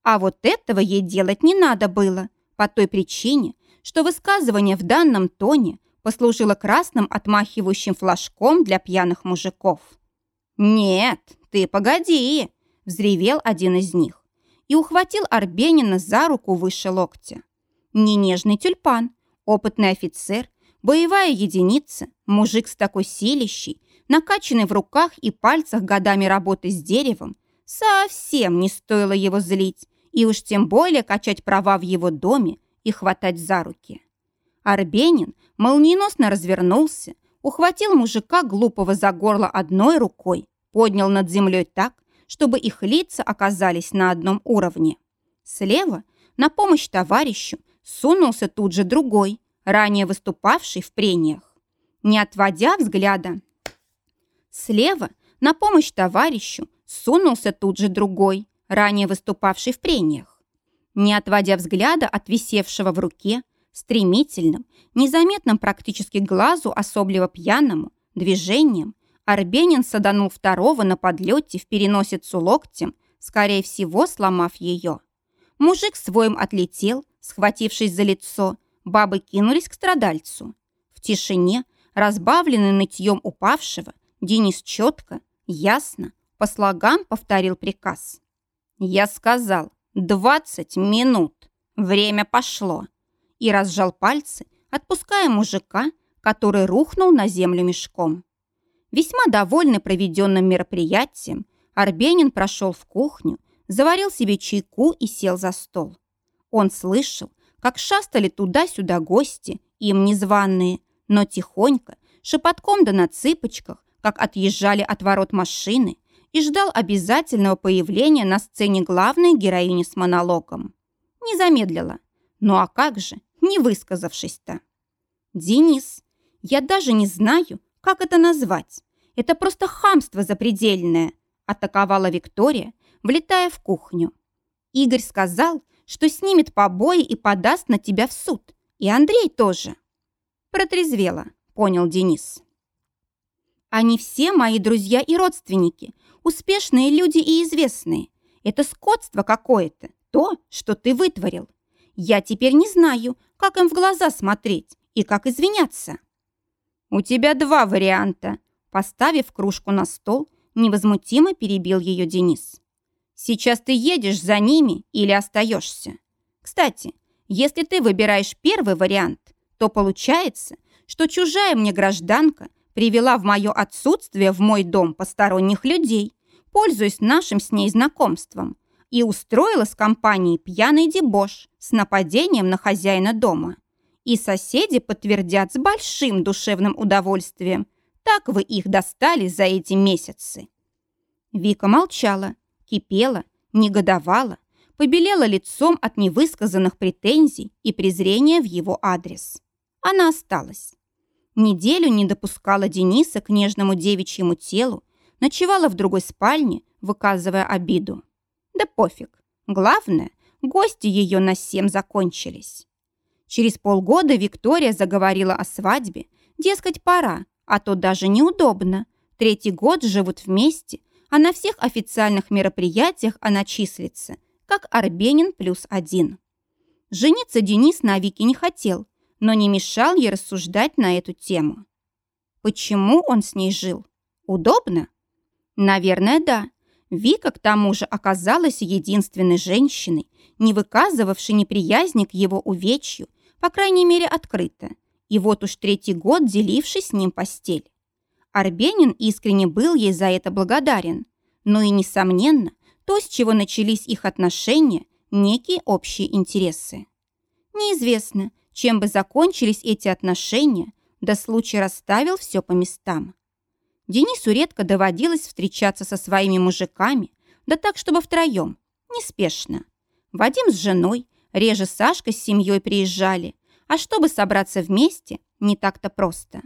А вот этого ей делать не надо было, по той причине, что высказывание в данном тоне послужило красным отмахивающим флажком для пьяных мужиков. «Нет, ты погоди!» – взревел один из них и ухватил Арбенина за руку выше локтя. Не нежный тюльпан, опытный офицер, боевая единица, мужик с такой силищей, накачанный в руках и пальцах годами работы с деревом, Совсем не стоило его злить, и уж тем более качать права в его доме и хватать за руки. Арбенин молниеносно развернулся, ухватил мужика глупого за горло одной рукой, поднял над землей так, чтобы их лица оказались на одном уровне. Слева на помощь товарищу сунулся тут же другой, ранее выступавший в прениях. Не отводя взгляда, слева на помощь товарищу сунулся тут же другой, ранее выступавший в прениях. Не отводя взгляда от висевшего в руке, стремительным, незаметным практически глазу особливо пьяному, движением, Арбенин саданул второго на подлете в переносицу локтем, скорее всего, сломав ее. Мужик своим отлетел, схватившись за лицо, бабы кинулись к страдальцу. В тишине, разбавленный нытьем упавшего, Денис четко, ясно, по слогам повторил приказ. Я сказал «двадцать минут». Время пошло. И разжал пальцы, отпуская мужика, который рухнул на землю мешком. Весьма довольный проведенным мероприятием, Арбенин прошел в кухню, заварил себе чайку и сел за стол. Он слышал, как шастали туда-сюда гости, им незваные, но тихонько, шепотком да на цыпочках, как отъезжали от ворот машины, и ждал обязательного появления на сцене главной героини с монологом. Не замедлила. Ну а как же, не высказавшись-то. Денис, я даже не знаю, как это назвать. Это просто хамство запредельное, атаковала Виктория, влетая в кухню. Игорь сказал, что снимет побои и подаст на тебя в суд. И Андрей тоже. Протрезвела, понял Денис. Они все мои друзья и родственники, успешные люди и известные. Это скотство какое-то, то, что ты вытворил. Я теперь не знаю, как им в глаза смотреть и как извиняться. У тебя два варианта. Поставив кружку на стол, невозмутимо перебил ее Денис. Сейчас ты едешь за ними или остаешься. Кстати, если ты выбираешь первый вариант, то получается, что чужая мне гражданка привела в мое отсутствие в мой дом посторонних людей, пользуясь нашим с ней знакомством, и устроила с компанией пьяный дебош с нападением на хозяина дома. И соседи подтвердят с большим душевным удовольствием, так вы их достали за эти месяцы. Вика молчала, кипела, негодовала, побелела лицом от невысказанных претензий и презрения в его адрес. Она осталась. Неделю не допускала Дениса к нежному девичьему телу, ночевала в другой спальне, выказывая обиду. Да пофиг. Главное, гости ее на семь закончились. Через полгода Виктория заговорила о свадьбе, дескать, пора, а то даже неудобно. Третий год живут вместе, а на всех официальных мероприятиях она числится, как Арбенин плюс один. Жениться Денис на Вике не хотел, но не мешал ей рассуждать на эту тему. Почему он с ней жил? Удобно? Наверное, да. Вика к тому же оказалась единственной женщиной, не выказывавшей неприязни к его увечью, по крайней мере, открыто, и вот уж третий год деливший с ним постель. Арбенин искренне был ей за это благодарен, но и, несомненно, то, с чего начались их отношения, некие общие интересы. Неизвестно, чем бы закончились эти отношения, да случай расставил все по местам. Денису редко доводилось встречаться со своими мужиками, да так, чтобы втроем, неспешно. Вадим с женой, реже Сашка с семьей приезжали, а чтобы собраться вместе, не так-то просто.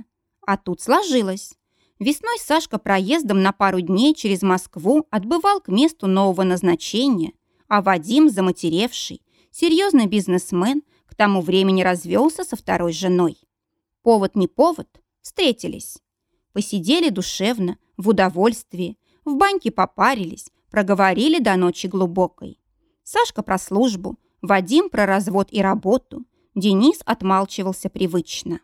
А тут сложилось. Весной Сашка проездом на пару дней через Москву отбывал к месту нового назначения, а Вадим, заматеревший, серьезный бизнесмен, к тому времени развелся со второй женой. Повод не повод, встретились. Посидели душевно, в удовольствии, в баньке попарились, проговорили до ночи глубокой. Сашка про службу, Вадим про развод и работу, Денис отмалчивался привычно.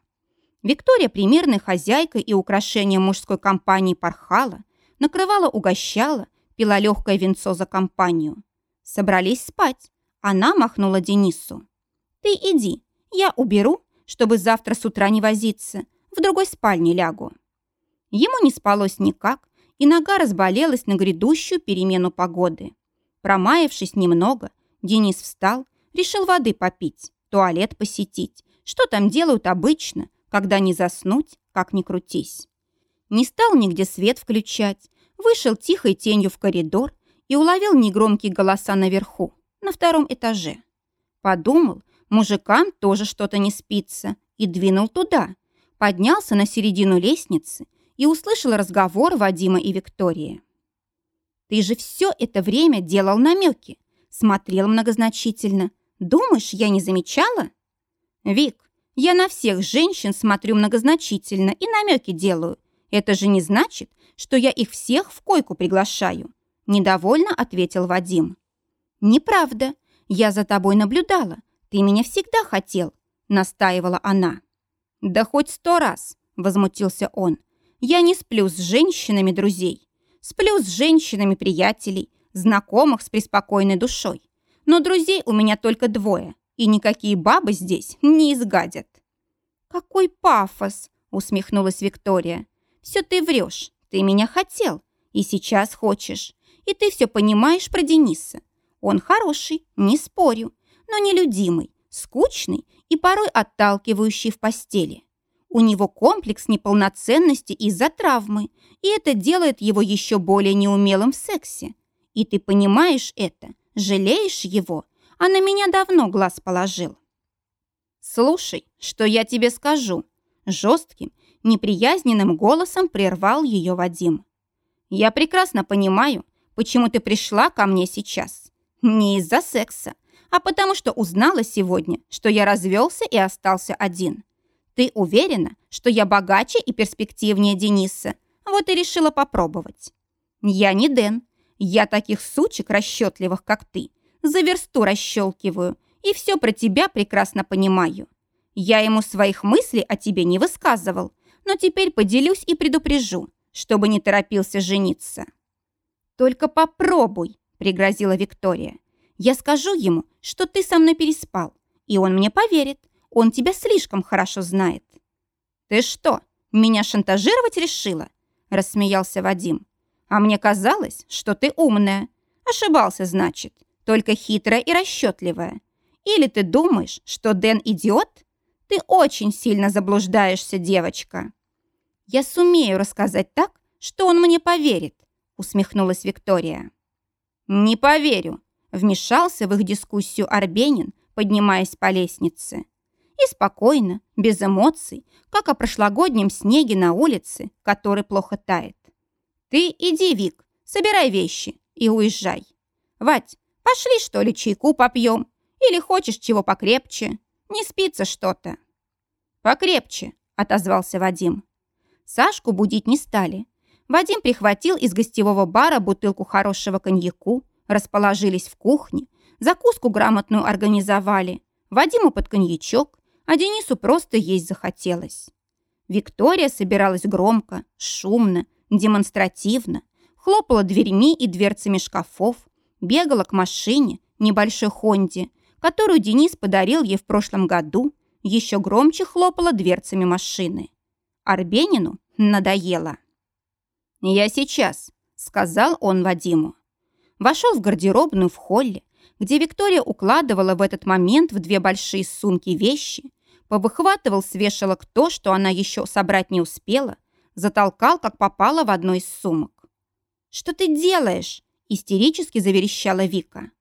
Виктория примерной хозяйкой и украшением мужской компании порхала, накрывала угощала, пила легкое венцо за компанию. Собрались спать. Она махнула Денису. «Ты иди, я уберу, чтобы завтра с утра не возиться, в другой спальне лягу». Ему не спалось никак, и нога разболелась на грядущую перемену погоды. Промаявшись немного, Денис встал, решил воды попить туалет посетить. Что там делают обычно, когда не заснуть, как ни крутись. Не стал нигде свет включать, вышел тихой тенью в коридор и уловил негромкие голоса наверху, на втором этаже. Подумал, мужикам тоже что-то не спится, и двинул туда. Поднялся на середину лестницы и услышал разговор Вадима и Виктории. «Ты же все это время делал намеки», смотрел многозначительно, Думаешь, я не замечала? Вик, я на всех женщин смотрю многозначительно и намеки делаю. Это же не значит, что я их всех в койку приглашаю. Недовольно ответил Вадим. Неправда. Я за тобой наблюдала. Ты меня всегда хотел, настаивала она. Да хоть сто раз, возмутился он. Я не сплю с женщинами друзей. Сплю с женщинами приятелей, знакомых с преспокойной душой. Но друзей у меня только двое, и никакие бабы здесь не изгадят». «Какой пафос!» — усмехнулась Виктория. «Все ты врешь. Ты меня хотел. И сейчас хочешь. И ты все понимаешь про Дениса. Он хороший, не спорю, но нелюдимый, скучный и порой отталкивающий в постели. У него комплекс неполноценности из-за травмы, и это делает его еще более неумелым в сексе. И ты понимаешь это, Жалеешь его? А на меня давно глаз положил». «Слушай, что я тебе скажу», — жестким, неприязненным голосом прервал ее Вадим. «Я прекрасно понимаю, почему ты пришла ко мне сейчас. Не из-за секса, а потому что узнала сегодня, что я развелся и остался один. Ты уверена, что я богаче и перспективнее Дениса, вот и решила попробовать. Я не Дэн. Я таких сучек расчетливых, как ты, за версту расщелкиваю и все про тебя прекрасно понимаю. Я ему своих мыслей о тебе не высказывал, но теперь поделюсь и предупрежу, чтобы не торопился жениться. «Только попробуй», — пригрозила Виктория. «Я скажу ему, что ты со мной переспал, и он мне поверит. Он тебя слишком хорошо знает». «Ты что, меня шантажировать решила?» — рассмеялся Вадим. «А мне казалось, что ты умная. Ошибался, значит, только хитрая и расчетливая. Или ты думаешь, что Дэн идиот? Ты очень сильно заблуждаешься, девочка». «Я сумею рассказать так, что он мне поверит», — усмехнулась Виктория. «Не поверю», — вмешался в их дискуссию Арбенин, поднимаясь по лестнице. И спокойно, без эмоций, как о прошлогоднем снеге на улице, который плохо тает. «Ты иди, Вик, собирай вещи и уезжай. Вать, пошли, что ли, чайку попьем? Или хочешь чего покрепче? Не спится что-то». «Покрепче», — отозвался Вадим. Сашку будить не стали. Вадим прихватил из гостевого бара бутылку хорошего коньяку, расположились в кухне, закуску грамотную организовали, Вадиму под коньячок, а Денису просто есть захотелось. Виктория собиралась громко, шумно, демонстративно, хлопала дверьми и дверцами шкафов, бегала к машине, небольшой Хонде, которую Денис подарил ей в прошлом году, еще громче хлопала дверцами машины. Арбенину надоело. «Я сейчас», — сказал он Вадиму. Вошел в гардеробную в холле, где Виктория укладывала в этот момент в две большие сумки вещи, повыхватывал с вешалок то, что она еще собрать не успела, затолкал, как попало в одну из сумок. «Что ты делаешь?» – истерически заверещала Вика.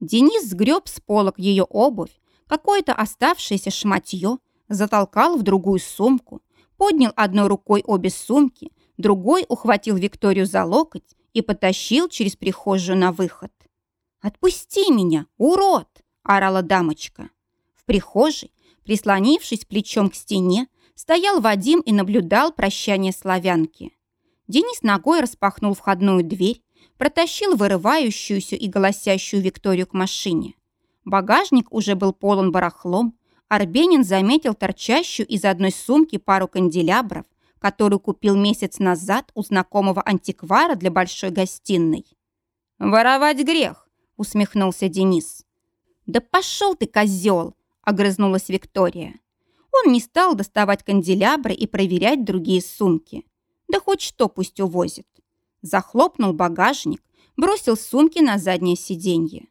Денис сгреб с полок ее обувь, какое-то оставшееся шматье, затолкал в другую сумку, поднял одной рукой обе сумки, другой ухватил Викторию за локоть и потащил через прихожую на выход. «Отпусти меня, урод!» – орала дамочка. В прихожей, прислонившись плечом к стене, стоял Вадим и наблюдал прощание славянки. Денис ногой распахнул входную дверь, протащил вырывающуюся и голосящую Викторию к машине. Багажник уже был полон барахлом. Арбенин заметил торчащую из одной сумки пару канделябров, которую купил месяц назад у знакомого антиквара для большой гостиной. «Воровать грех!» — усмехнулся Денис. «Да пошел ты, козел!» — огрызнулась Виктория. Он не стал доставать канделябры и проверять другие сумки. Да хоть что пусть увозит захлопнул багажник, бросил сумки на заднее сиденье.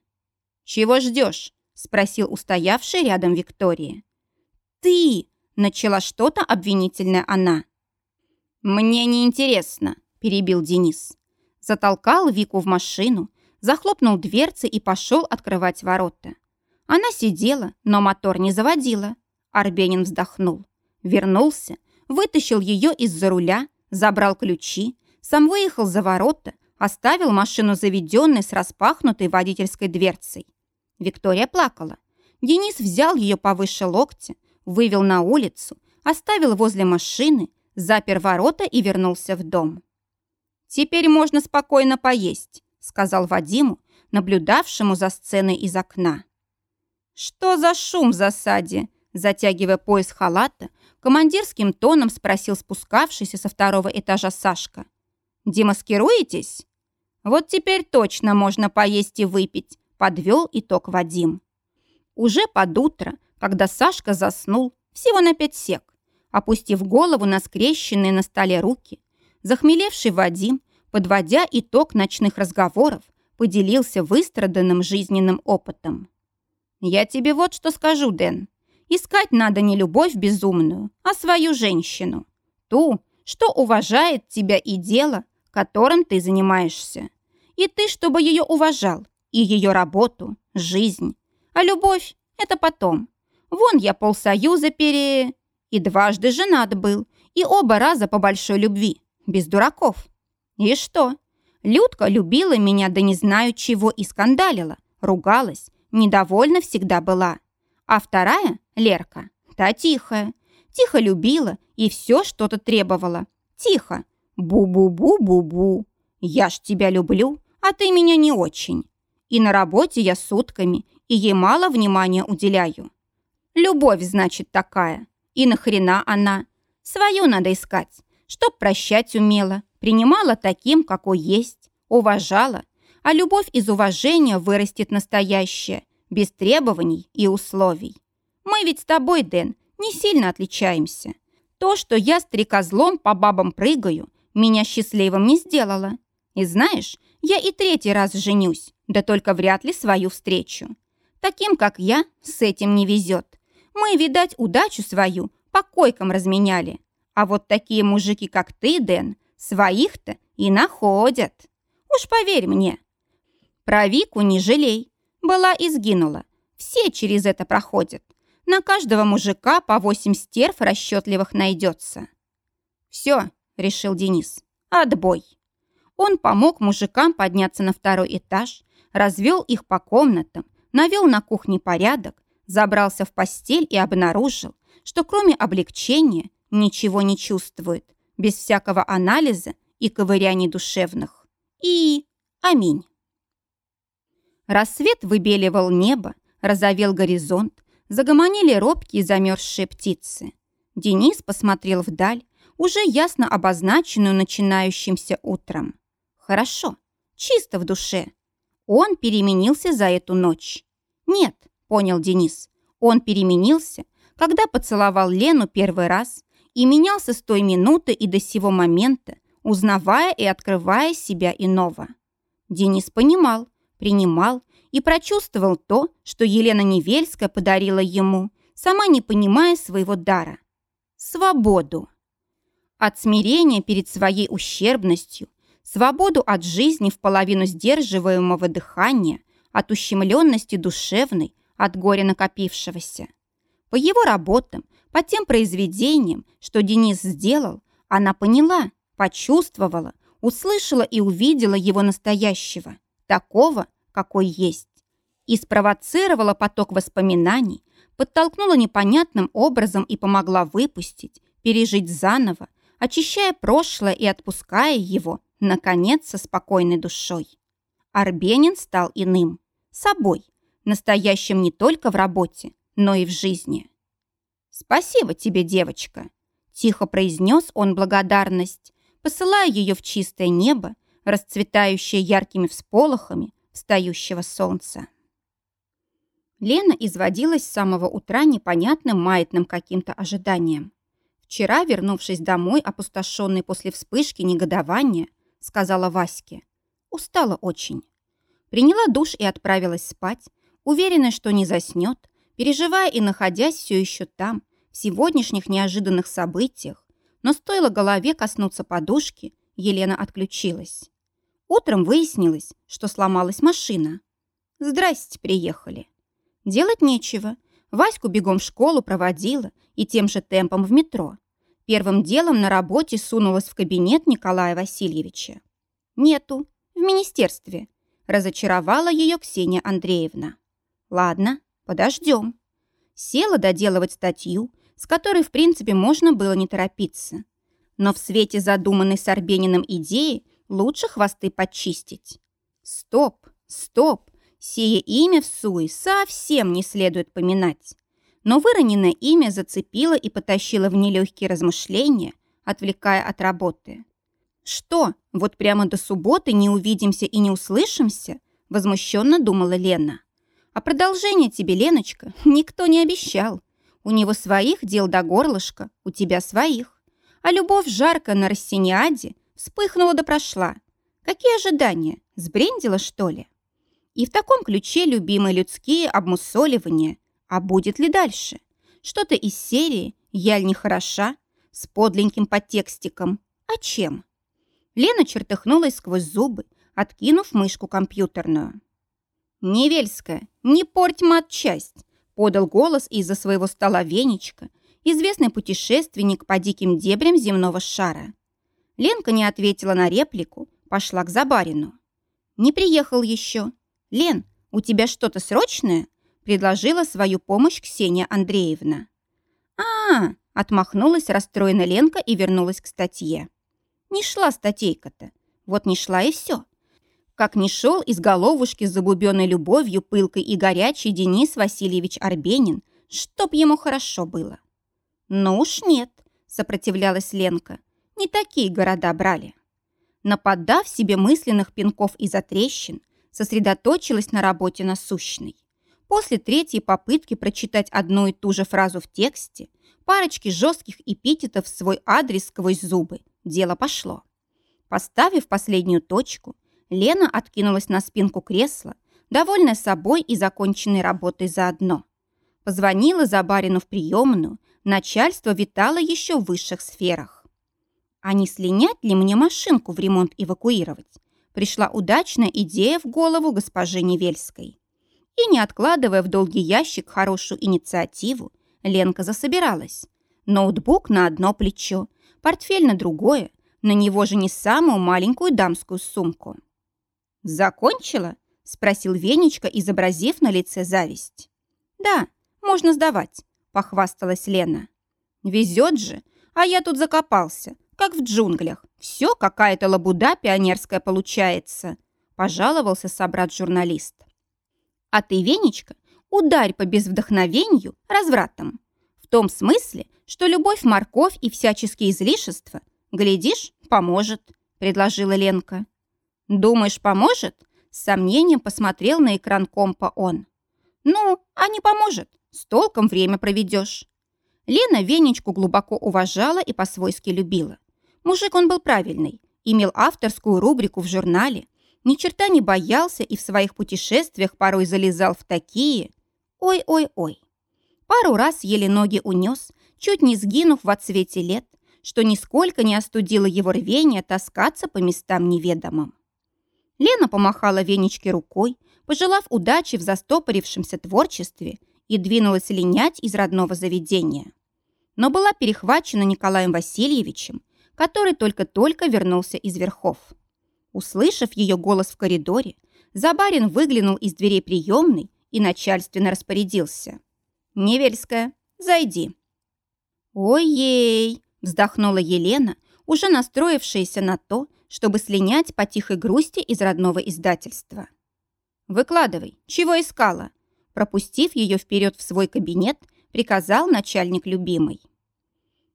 «Чего ждешь?» – спросил устоявший рядом Виктория. «Ты!» – начала что-то обвинительное она. «Мне не интересно», – перебил Денис. Затолкал Вику в машину, захлопнул дверцы и пошел открывать ворота. Она сидела, но мотор не заводила. Арбенин вздохнул. Вернулся, вытащил ее из-за руля, забрал ключи, сам выехал за ворота, оставил машину заведенной с распахнутой водительской дверцей. Виктория плакала. Денис взял ее повыше локтя, вывел на улицу, оставил возле машины, запер ворота и вернулся в дом. «Теперь можно спокойно поесть», — сказал Вадиму, наблюдавшему за сценой из окна. «Что за шум в засаде?» Затягивая пояс халата, командирским тоном спросил спускавшийся со второго этажа Сашка. Демаскируетесь? Вот теперь точно можно поесть и выпить, подвел итог Вадим. Уже под утро, когда Сашка заснул, всего на пять сек, опустив голову на скрещенные на столе руки, захмелевший Вадим, подводя итог ночных разговоров, поделился выстраданным жизненным опытом. «Я тебе вот что скажу, Дэн. Искать надо не любовь безумную, а свою женщину. Ту, что уважает тебя и дело, которым ты занимаешься. И ты, чтобы ее уважал, и ее работу, жизнь. А любовь – это потом. Вон я полсоюза пере... И дважды женат был, и оба раза по большой любви, без дураков. И что? Людка любила меня, да не знаю чего, и скандалила, ругалась, недовольна всегда была. А вторая, Лерка, та тихая, тихо любила и все что-то требовала. Тихо. Бу-бу-бу-бу-бу. Я ж тебя люблю, а ты меня не очень. И на работе я сутками, и ей мало внимания уделяю. Любовь, значит, такая. И нахрена она? Свою надо искать, чтоб прощать умела, принимала таким, какой есть, уважала, а любовь из уважения вырастет настоящее, без требований и условий. Мы ведь с тобой, Дэн, не сильно отличаемся. То, что я стрекозлом по бабам прыгаю, меня счастливым не сделало. И знаешь, я и третий раз женюсь, да только вряд ли свою встречу. Таким, как я, с этим не везет. Мы, видать, удачу свою по койкам разменяли. А вот такие мужики, как ты, Дэн, своих-то и находят. Уж поверь мне. Про Вику не жалей. Была и сгинула. Все через это проходят. На каждого мужика по восемь стерв расчетливых найдется. «Все», — решил Денис, — «отбой». Он помог мужикам подняться на второй этаж, развел их по комнатам, навел на кухне порядок, забрался в постель и обнаружил, что кроме облегчения ничего не чувствует, без всякого анализа и ковыряний душевных. И аминь. Рассвет выбеливал небо, разовел горизонт, загомонили робкие замерзшие птицы. Денис посмотрел вдаль, уже ясно обозначенную начинающимся утром. Хорошо, чисто в душе. Он переменился за эту ночь. Нет, понял Денис, он переменился, когда поцеловал Лену первый раз и менялся с той минуты и до сего момента, узнавая и открывая себя иного. Денис понимал, принимал и прочувствовал то, что Елена Невельская подарила ему, сама не понимая своего дара. Свободу. От смирения перед своей ущербностью, свободу от жизни в половину сдерживаемого дыхания, от ущемленности душевной, от горя накопившегося. По его работам, по тем произведениям, что Денис сделал, она поняла, почувствовала, услышала и увидела его настоящего, такого, какой есть. И спровоцировала поток воспоминаний, подтолкнула непонятным образом и помогла выпустить, пережить заново, очищая прошлое и отпуская его, наконец, со спокойной душой. Арбенин стал иным, собой, настоящим не только в работе, но и в жизни. «Спасибо тебе, девочка!» Тихо произнес он благодарность, посылая ее в чистое небо, расцветающее яркими всполохами встающего солнца. Лена изводилась с самого утра непонятным маятным каким-то ожиданием. Вчера, вернувшись домой, опустошенной после вспышки негодования, сказала Ваське. Устала очень. Приняла душ и отправилась спать, уверенная, что не заснет, переживая и находясь все еще там, в сегодняшних неожиданных событиях, но стоило голове коснуться подушки, Елена отключилась. Утром выяснилось, что сломалась машина. «Здрасте, приехали». Делать нечего. Ваську бегом в школу проводила и тем же темпом в метро. Первым делом на работе сунулась в кабинет Николая Васильевича. «Нету. В министерстве». Разочаровала ее Ксения Андреевна. «Ладно, подождем». Села доделывать статью, с которой, в принципе, можно было не торопиться. Но в свете задуманной с Арбениным идеи лучше хвосты подчистить. Стоп, стоп, сие имя в суе совсем не следует поминать. Но выроненное имя зацепило и потащило в нелегкие размышления, отвлекая от работы. «Что, вот прямо до субботы не увидимся и не услышимся?» возмущенно думала Лена. «А продолжение тебе, Леночка, никто не обещал. У него своих дел до горлышка, у тебя своих. А любовь жарко на Рассиниаде вспыхнула да прошла. Какие ожидания? Сбрендила, что ли?» И в таком ключе любимые людские обмусоливания. А будет ли дальше? Что-то из серии «Яль не хороша» с подленьким подтекстиком. А чем? Лена чертыхнулась сквозь зубы, откинув мышку компьютерную. «Невельская, не порть матчасть. подал голос из-за своего стола Венечка, известный путешественник по диким дебрям земного шара. Ленка не ответила на реплику, пошла к Забарину. «Не приехал еще. Лен, у тебя что-то срочное?» предложила свою помощь Ксения Андреевна. а, -а, -а отмахнулась расстроена Ленка и вернулась к статье. Не шла статейка-то. Вот не шла и все. Как не шел из головушки с забубенной любовью, пылкой и горячей Денис Васильевич Арбенин, чтоб ему хорошо было. «Ну уж нет», — сопротивлялась Ленка, — «не такие города брали». Нападав себе мысленных пинков и затрещин, сосредоточилась на работе насущной. После третьей попытки прочитать одну и ту же фразу в тексте, парочки жестких эпитетов в свой адрес сквозь зубы, дело пошло. Поставив последнюю точку, Лена откинулась на спинку кресла, довольная собой и законченной работой заодно. Позвонила за барину в приемную, начальство витало еще в высших сферах. А не слинять ли мне машинку в ремонт эвакуировать? Пришла удачная идея в голову госпожи Невельской. И не откладывая в долгий ящик хорошую инициативу, Ленка засобиралась. Ноутбук на одно плечо, портфель на другое, на него же не самую маленькую дамскую сумку. «Закончила?» – спросил Венечка, изобразив на лице зависть. «Да, можно сдавать», – похвасталась Лена. «Везет же, а я тут закопался, как в джунглях. Все какая-то лабуда пионерская получается», – пожаловался собрат-журналист. «А ты, Венечка, ударь по безвдохновению развратом. В том смысле, что любовь, морковь и всяческие излишества, глядишь, поможет», – предложила Ленка. «Думаешь, поможет?» С сомнением посмотрел на экран компа он. «Ну, а не поможет. С толком время проведешь». Лена Венечку глубоко уважала и по-свойски любила. Мужик он был правильный, имел авторскую рубрику в журнале, ни черта не боялся и в своих путешествиях порой залезал в такие... Ой-ой-ой. Пару раз еле ноги унес, чуть не сгинув в отсвете лет, что нисколько не остудило его рвение таскаться по местам неведомым. Лена помахала Венечке рукой, пожелав удачи в застопорившемся творчестве и двинулась линять из родного заведения. Но была перехвачена Николаем Васильевичем, который только-только вернулся из верхов. Услышав ее голос в коридоре, Забарин выглянул из дверей приемной и начальственно распорядился. «Невельская, зайди». «Ой-ей!» – вздохнула Елена, уже настроившаяся на то, чтобы слинять по тихой грусти из родного издательства. «Выкладывай, чего искала?» Пропустив ее вперед в свой кабинет, приказал начальник любимый.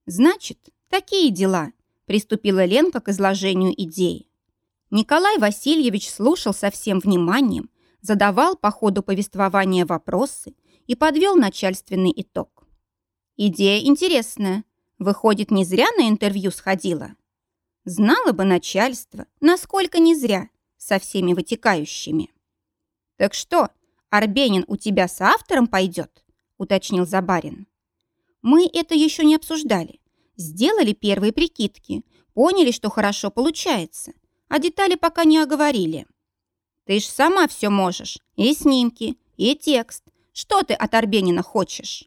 «Значит, такие дела», – приступила Ленка к изложению идеи. Николай Васильевич слушал со всем вниманием, задавал по ходу повествования вопросы и подвел начальственный итог. «Идея интересная. Выходит, не зря на интервью сходила?» Знало бы начальство, насколько не зря, со всеми вытекающими. «Так что, Арбенин у тебя с автором пойдет?» – уточнил Забарин. «Мы это еще не обсуждали. Сделали первые прикидки, поняли, что хорошо получается, а детали пока не оговорили. Ты ж сама все можешь, и снимки, и текст. Что ты от Арбенина хочешь?»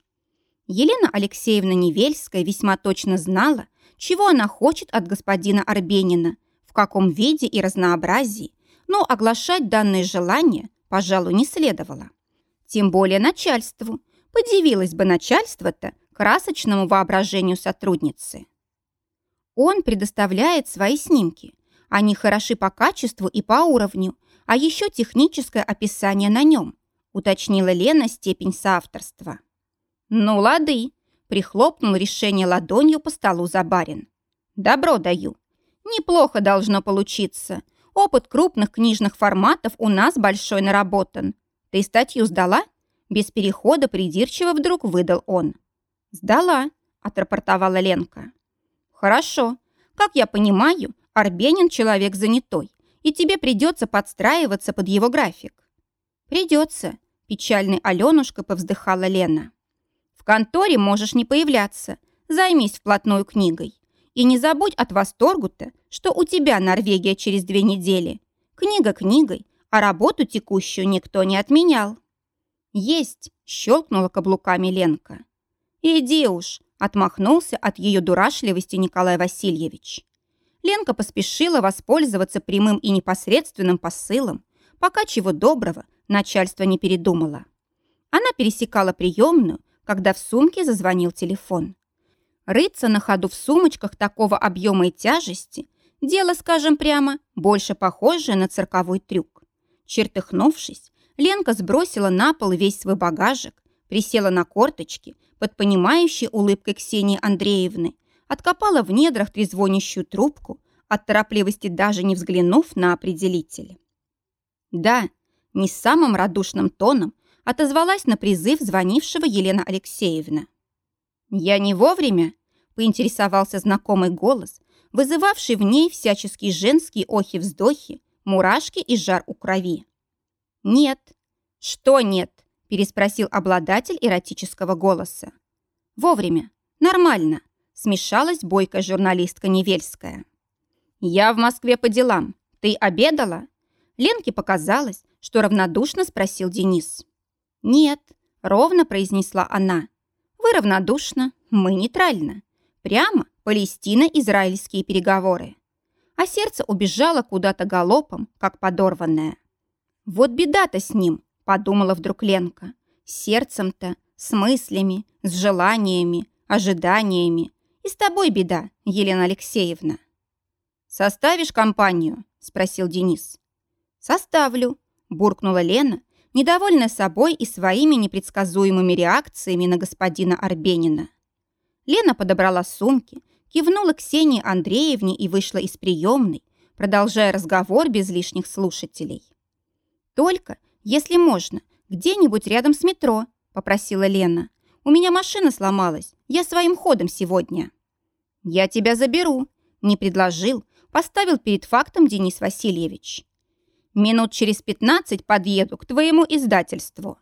Елена Алексеевна Невельская весьма точно знала, чего она хочет от господина Арбенина, в каком виде и разнообразии, но оглашать данное желание, пожалуй, не следовало. Тем более начальству. Подивилось бы начальство-то красочному воображению сотрудницы. Он предоставляет свои снимки. Они хороши по качеству и по уровню, а еще техническое описание на нем, уточнила Лена степень соавторства. Ну, лады, Прихлопнул решение ладонью по столу за барин. Добро даю. Неплохо должно получиться. Опыт крупных книжных форматов у нас большой наработан. Ты статью сдала? Без перехода придирчиво вдруг выдал он. «Сдала», – отрапортовала Ленка. «Хорошо. Как я понимаю, Арбенин человек занятой, и тебе придется подстраиваться под его график». «Придется», – печальной Аленушка повздыхала Лена. В конторе можешь не появляться. Займись вплотную книгой. И не забудь от восторгу-то, что у тебя Норвегия через две недели. Книга книгой, а работу текущую никто не отменял. «Есть!» – щелкнула каблуками Ленка. «Иди уж!» – отмахнулся от ее дурашливости Николай Васильевич. Ленка поспешила воспользоваться прямым и непосредственным посылом, пока чего доброго начальство не передумало. Она пересекала приемную, когда в сумке зазвонил телефон. Рыться на ходу в сумочках такого объема и тяжести – дело, скажем прямо, больше похожее на цирковой трюк. Чертыхнувшись, Ленка сбросила на пол весь свой багажик, присела на корточки под понимающей улыбкой Ксении Андреевны, откопала в недрах трезвонящую трубку, от торопливости даже не взглянув на определитель. Да, не самым радушным тоном отозвалась на призыв звонившего Елена Алексеевна. «Я не вовремя?» – поинтересовался знакомый голос, вызывавший в ней всяческие женские охи-вздохи, мурашки и жар у крови. «Нет». «Что нет?» – переспросил обладатель эротического голоса. «Вовремя. Нормально», – смешалась бойкая журналистка Невельская. «Я в Москве по делам. Ты обедала?» Ленке показалось, что равнодушно спросил Денис. «Нет», — ровно произнесла она. «Вы равнодушно, мы нейтрально. Прямо Палестино-израильские переговоры». А сердце убежало куда-то галопом, как подорванное. «Вот беда-то с ним», — подумала вдруг Ленка. «С сердцем-то, с мыслями, с желаниями, ожиданиями. И с тобой беда, Елена Алексеевна». «Составишь компанию?» — спросил Денис. «Составлю», — буркнула Лена, недовольная собой и своими непредсказуемыми реакциями на господина Арбенина. Лена подобрала сумки, кивнула Ксении Андреевне и вышла из приемной, продолжая разговор без лишних слушателей. «Только, если можно, где-нибудь рядом с метро», — попросила Лена. «У меня машина сломалась, я своим ходом сегодня». «Я тебя заберу», — не предложил, поставил перед фактом Денис Васильевич. Минут через пятнадцать подъеду к твоему издательству».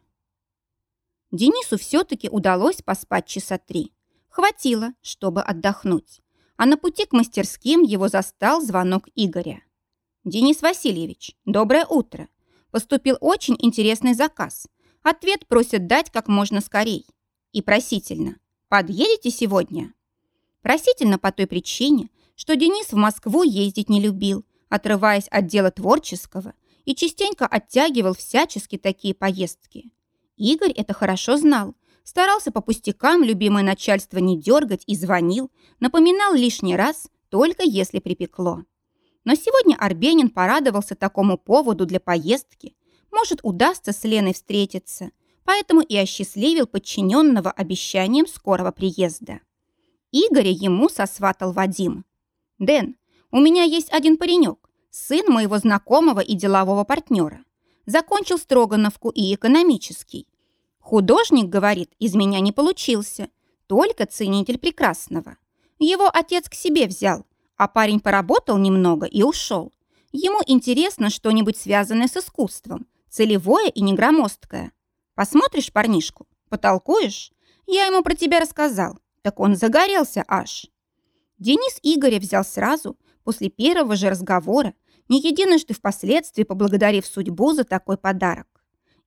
Денису все-таки удалось поспать часа три. Хватило, чтобы отдохнуть. А на пути к мастерским его застал звонок Игоря. «Денис Васильевич, доброе утро. Поступил очень интересный заказ. Ответ просят дать как можно скорей. И просительно. Подъедете сегодня?» Просительно по той причине, что Денис в Москву ездить не любил, отрываясь от дела творческого и частенько оттягивал всячески такие поездки. Игорь это хорошо знал, старался по пустякам любимое начальство не дергать и звонил, напоминал лишний раз, только если припекло. Но сегодня Арбенин порадовался такому поводу для поездки. Может, удастся с Леной встретиться, поэтому и осчастливил подчиненного обещанием скорого приезда. Игоря ему сосватал Вадим. «Дэн, у меня есть один паренек, сын моего знакомого и делового партнера. Закончил Строгановку и экономический. Художник, говорит, из меня не получился, только ценитель прекрасного. Его отец к себе взял, а парень поработал немного и ушел. Ему интересно что-нибудь связанное с искусством, целевое и негромоздкое. Посмотришь парнишку, потолкуешь? Я ему про тебя рассказал, так он загорелся аж. Денис Игоря взял сразу, после первого же разговора, не единожды впоследствии поблагодарив судьбу за такой подарок.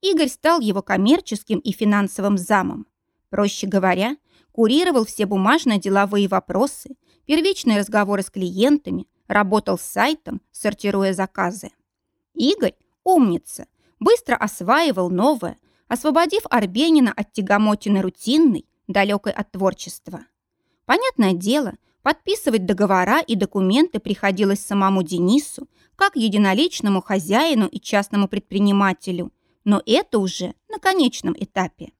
Игорь стал его коммерческим и финансовым замом. Проще говоря, курировал все бумажно-деловые вопросы, первичные разговоры с клиентами, работал с сайтом, сортируя заказы. Игорь – умница, быстро осваивал новое, освободив Арбенина от тягомотины рутинной, далекой от творчества. Понятное дело, Подписывать договора и документы приходилось самому Денису, как единоличному хозяину и частному предпринимателю, но это уже на конечном этапе.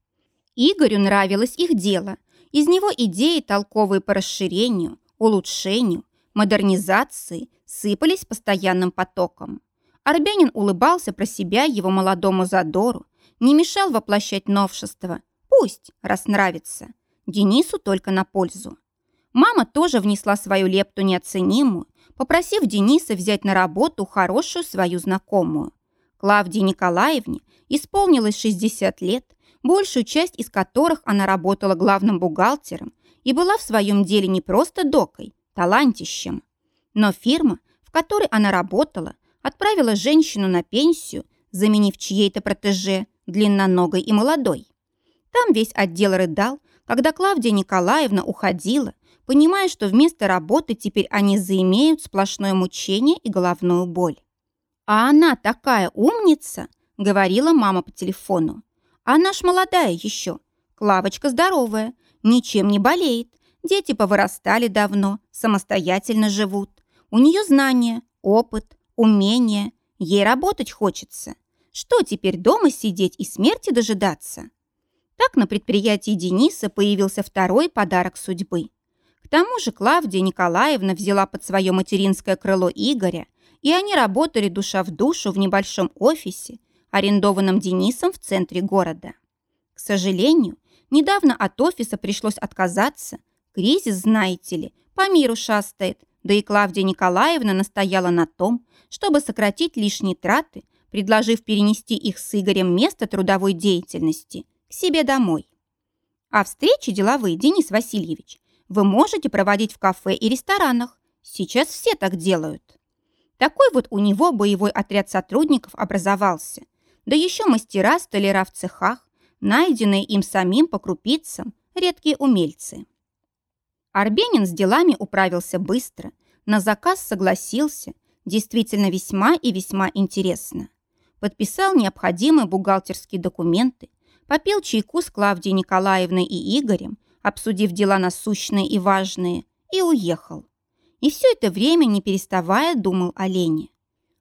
Игорю нравилось их дело. Из него идеи толковые по расширению, улучшению, модернизации сыпались постоянным потоком. Арбянин улыбался про себя его молодому задору, не мешал воплощать новшества. Пусть, раз нравится. Денису только на пользу. Мама тоже внесла свою лепту неоценимую, попросив Дениса взять на работу хорошую свою знакомую. Клавдии Николаевне исполнилось 60 лет, большую часть из которых она работала главным бухгалтером и была в своем деле не просто докой, талантищем. Но фирма, в которой она работала, отправила женщину на пенсию, заменив чьей-то протеже, длинноногой и молодой. Там весь отдел рыдал, когда Клавдия Николаевна уходила, понимая, что вместо работы теперь они заимеют сплошное мучение и головную боль. «А она такая умница!» — говорила мама по телефону. «Она ж молодая еще. Клавочка здоровая, ничем не болеет. Дети повырастали давно, самостоятельно живут. У нее знания, опыт, умения. Ей работать хочется. Что теперь дома сидеть и смерти дожидаться?» Так на предприятии Дениса появился второй подарок судьбы. Тому же Клавдия Николаевна взяла под свое материнское крыло Игоря, и они работали душа в душу в небольшом офисе, арендованном Денисом в центре города. К сожалению, недавно от офиса пришлось отказаться. Кризис, знаете ли, по миру шастает, да и Клавдия Николаевна настояла на том, чтобы сократить лишние траты, предложив перенести их с Игорем место трудовой деятельности к себе домой. А встречи деловые, Денис Васильевич, вы можете проводить в кафе и ресторанах. Сейчас все так делают. Такой вот у него боевой отряд сотрудников образовался. Да еще мастера, столяра в цехах, найденные им самим по крупицам, редкие умельцы. Арбенин с делами управился быстро, на заказ согласился, действительно весьма и весьма интересно. Подписал необходимые бухгалтерские документы, попил чайку с Клавдией Николаевной и Игорем, обсудив дела насущные и важные, и уехал. И все это время, не переставая, думал о Лене.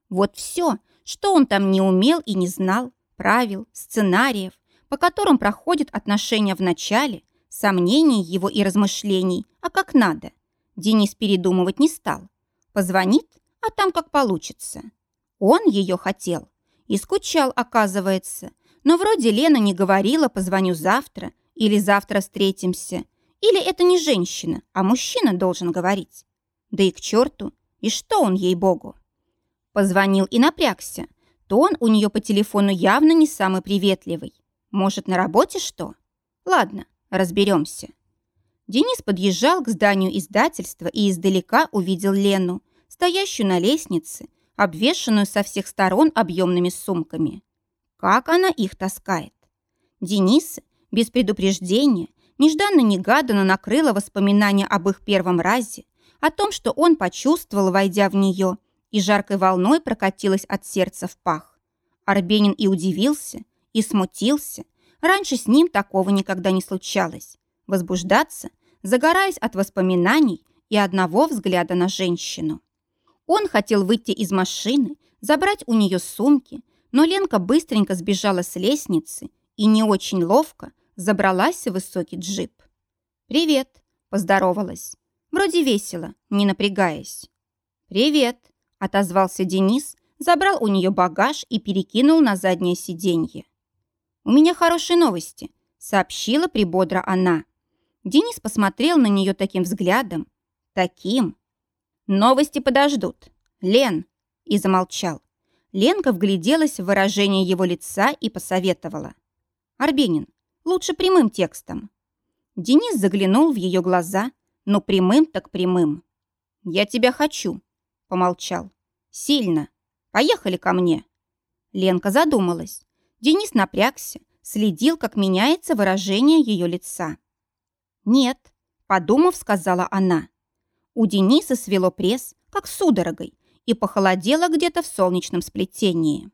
Вот все, что он там не умел и не знал, правил, сценариев, по которым проходят отношения в начале, сомнений его и размышлений, а как надо. Денис передумывать не стал. Позвонит, а там как получится. Он ее хотел. И скучал, оказывается, но вроде Лена не говорила «позвоню завтра» или «завтра встретимся». Или это не женщина, а мужчина должен говорить. Да и к черту, и что он ей-богу? Позвонил и напрягся. То он у нее по телефону явно не самый приветливый. Может, на работе что? Ладно, разберемся. Денис подъезжал к зданию издательства и издалека увидел Лену, стоящую на лестнице, обвешанную со всех сторон объемными сумками. Как она их таскает? Дениса, без предупреждения, нежданно-негаданно накрыла воспоминания об их первом разе, о том, что он почувствовал, войдя в нее, и жаркой волной прокатилась от сердца в пах. Арбенин и удивился, и смутился. Раньше с ним такого никогда не случалось. Возбуждаться, загораясь от воспоминаний и одного взгляда на женщину. Он хотел выйти из машины, забрать у нее сумки, но Ленка быстренько сбежала с лестницы и не очень ловко забралась в высокий джип. «Привет», – поздоровалась. Вроде весело, не напрягаясь. «Привет», – отозвался Денис, забрал у нее багаж и перекинул на заднее сиденье. «У меня хорошие новости», – сообщила прибодро она. Денис посмотрел на нее таким взглядом. Таким. «Новости подождут. Лен!» И замолчал. Ленка вгляделась в выражение его лица и посоветовала. «Арбенин, лучше прямым текстом». Денис заглянул в ее глаза, но прямым так прямым. «Я тебя хочу», — помолчал. «Сильно. Поехали ко мне». Ленка задумалась. Денис напрягся, следил, как меняется выражение ее лица. «Нет», — подумав, сказала она. У Дениса свело пресс, как судорогой, и похолодело где-то в солнечном сплетении.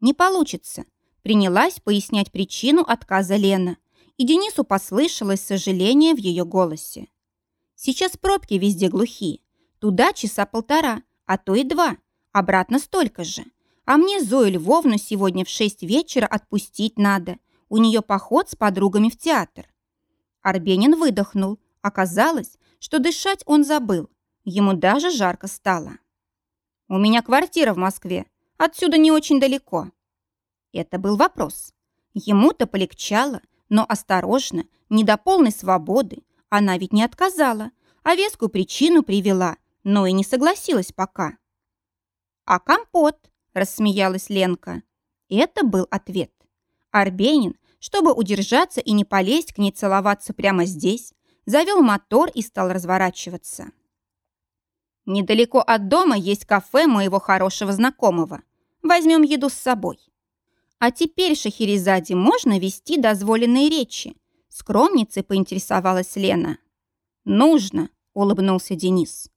«Не получится», — принялась пояснять причину отказа Лена, и Денису послышалось сожаление в ее голосе. «Сейчас пробки везде глухие. Туда часа полтора, а то и два, обратно столько же. А мне Зою Львовну сегодня в шесть вечера отпустить надо. У нее поход с подругами в театр». Арбенин выдохнул. Оказалось, что дышать он забыл. Ему даже жарко стало. У меня квартира в Москве. Отсюда не очень далеко». Это был вопрос. Ему-то полегчало, но осторожно, не до полной свободы. Она ведь не отказала, а вескую причину привела, но и не согласилась пока. «А компот?» – рассмеялась Ленка. Это был ответ. Арбенин, чтобы удержаться и не полезть к ней целоваться прямо здесь, завел мотор и стал разворачиваться. Недалеко от дома есть кафе моего хорошего знакомого. Возьмем еду с собой. «А теперь, Шахерезаде, можно вести дозволенные речи?» Скромницей поинтересовалась Лена. «Нужно», — улыбнулся Денис.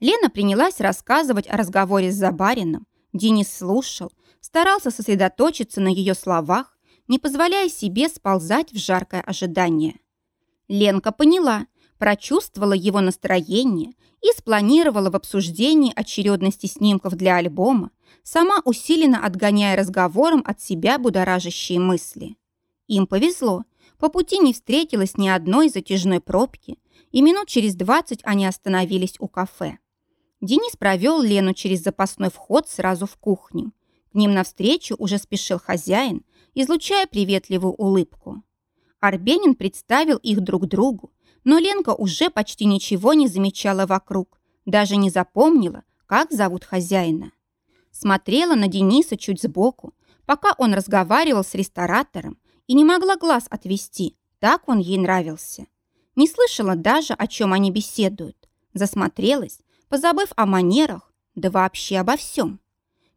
Лена принялась рассказывать о разговоре с Забарином. Денис слушал, старался сосредоточиться на ее словах, не позволяя себе сползать в жаркое ожидание. Ленка поняла, прочувствовала его настроение и спланировала в обсуждении очередности снимков для альбома, сама усиленно отгоняя разговором от себя будоражащие мысли. Им повезло, по пути не встретилось ни одной затяжной пробки, и минут через двадцать они остановились у кафе. Денис провел Лену через запасной вход сразу в кухню. К ним навстречу уже спешил хозяин, излучая приветливую улыбку. Арбенин представил их друг другу, но Ленка уже почти ничего не замечала вокруг, даже не запомнила, как зовут хозяина. Смотрела на Дениса чуть сбоку, пока он разговаривал с ресторатором, и не могла глаз отвести, так он ей нравился. Не слышала даже, о чем они беседуют. Засмотрелась, позабыв о манерах, да вообще обо всем.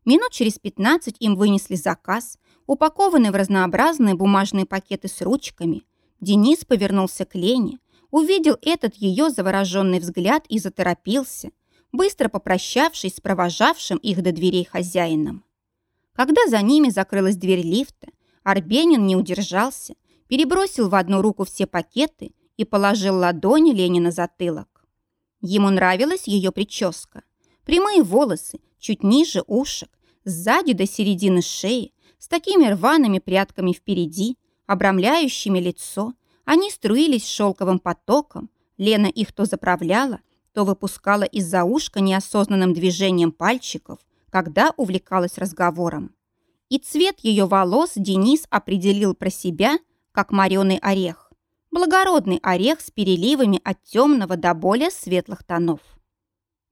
Минут через пятнадцать им вынесли заказ, упакованный в разнообразные бумажные пакеты с ручками. Денис повернулся к Лене, увидел этот ее завороженный взгляд и заторопился, быстро попрощавшись с провожавшим их до дверей хозяином. Когда за ними закрылась дверь лифта, Арбенин не удержался, перебросил в одну руку все пакеты и положил ладони Лене на затылок. Ему нравилась ее прическа. Прямые волосы, чуть ниже ушек, сзади до середины шеи, с такими рваными прядками впереди, обрамляющими лицо. Они струились шелковым потоком. Лена их то заправляла, то выпускала из-за ушка неосознанным движением пальчиков, когда увлекалась разговором. И цвет ее волос Денис определил про себя, как мореный орех. Благородный орех с переливами от темного до более светлых тонов.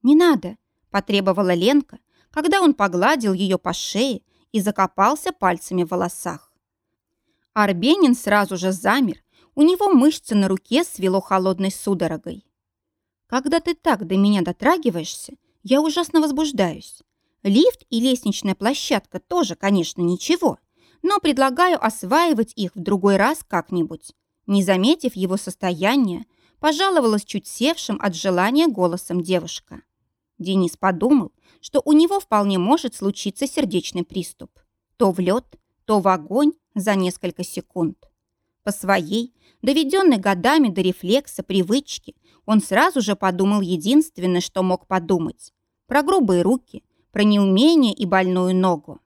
«Не надо», потребовала Ленка, когда он погладил ее по шее и закопался пальцами в волосах. Арбенин сразу же замер, у него мышцы на руке свело холодной судорогой. «Когда ты так до меня дотрагиваешься, я ужасно возбуждаюсь. Лифт и лестничная площадка тоже, конечно, ничего, но предлагаю осваивать их в другой раз как-нибудь». Не заметив его состояние, пожаловалась чуть севшим от желания голосом девушка. Денис подумал, что у него вполне может случиться сердечный приступ. То в лед, то в огонь за несколько секунд. По своей, доведенной годами до рефлекса, привычки, он сразу же подумал единственное, что мог подумать. Про грубые руки, про неумение и больную ногу.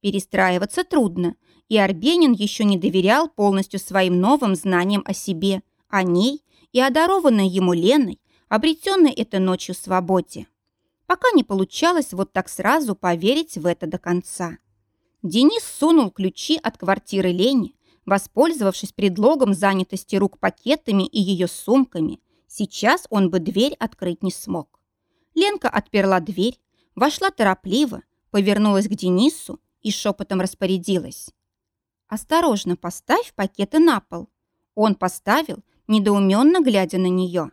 Перестраиваться трудно, и Арбенин еще не доверял полностью своим новым знаниям о себе, о ней и одарованной ему Леной, обретенной этой ночью свободе пока не получалось вот так сразу поверить в это до конца. Денис сунул ключи от квартиры Лени, воспользовавшись предлогом занятости рук пакетами и ее сумками. Сейчас он бы дверь открыть не смог. Ленка отперла дверь, вошла торопливо, повернулась к Денису и шепотом распорядилась. «Осторожно поставь пакеты на пол». Он поставил, недоуменно глядя на нее.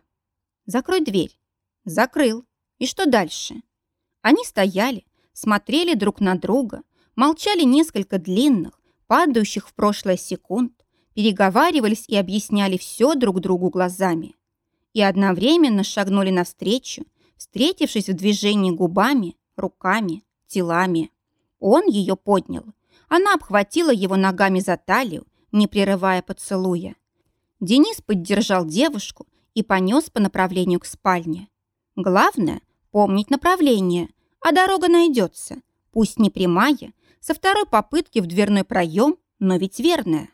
«Закрой дверь». «Закрыл». И что дальше? Они стояли, смотрели друг на друга, молчали несколько длинных, падающих в прошлое секунд, переговаривались и объясняли все друг другу глазами. И одновременно шагнули навстречу, встретившись в движении губами, руками, телами. Он ее поднял. Она обхватила его ногами за талию, не прерывая поцелуя. Денис поддержал девушку и понес по направлению к спальне. Главное помнить направление, а дорога найдется. Пусть не прямая, со второй попытки в дверной проем, но ведь верная.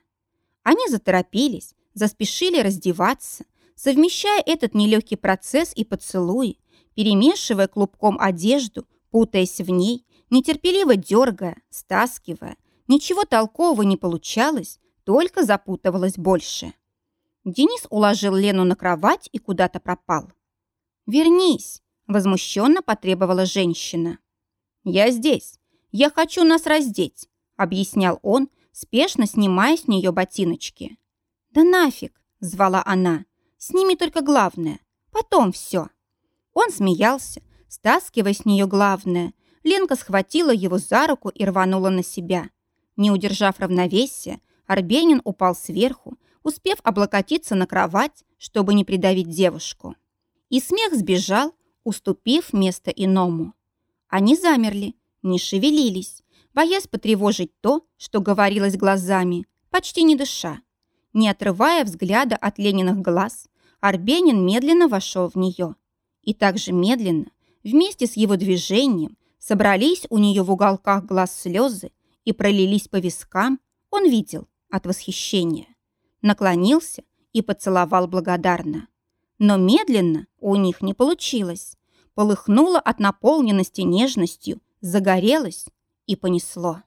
Они заторопились, заспешили раздеваться, совмещая этот нелегкий процесс и поцелуи, перемешивая клубком одежду, путаясь в ней, нетерпеливо дергая, стаскивая. Ничего толкового не получалось, только запутывалось больше. Денис уложил Лену на кровать и куда-то пропал. «Вернись!» Возмущенно потребовала женщина. «Я здесь. Я хочу нас раздеть», объяснял он, спешно снимая с нее ботиночки. «Да нафиг!» – звала она. «Сними только главное. Потом все». Он смеялся, стаскивая с нее главное. Ленка схватила его за руку и рванула на себя. Не удержав равновесия, Арбенин упал сверху, успев облокотиться на кровать, чтобы не придавить девушку. И смех сбежал, уступив место иному. Они замерли, не шевелились, боясь потревожить то, что говорилось глазами, почти не дыша. Не отрывая взгляда от Лениных глаз, Арбенин медленно вошел в нее. И также медленно, вместе с его движением, собрались у нее в уголках глаз слезы и пролились по вискам, он видел от восхищения. Наклонился и поцеловал благодарно. Но медленно у них не получилось. Полыхнуло от наполненности нежностью, загорелось и понесло.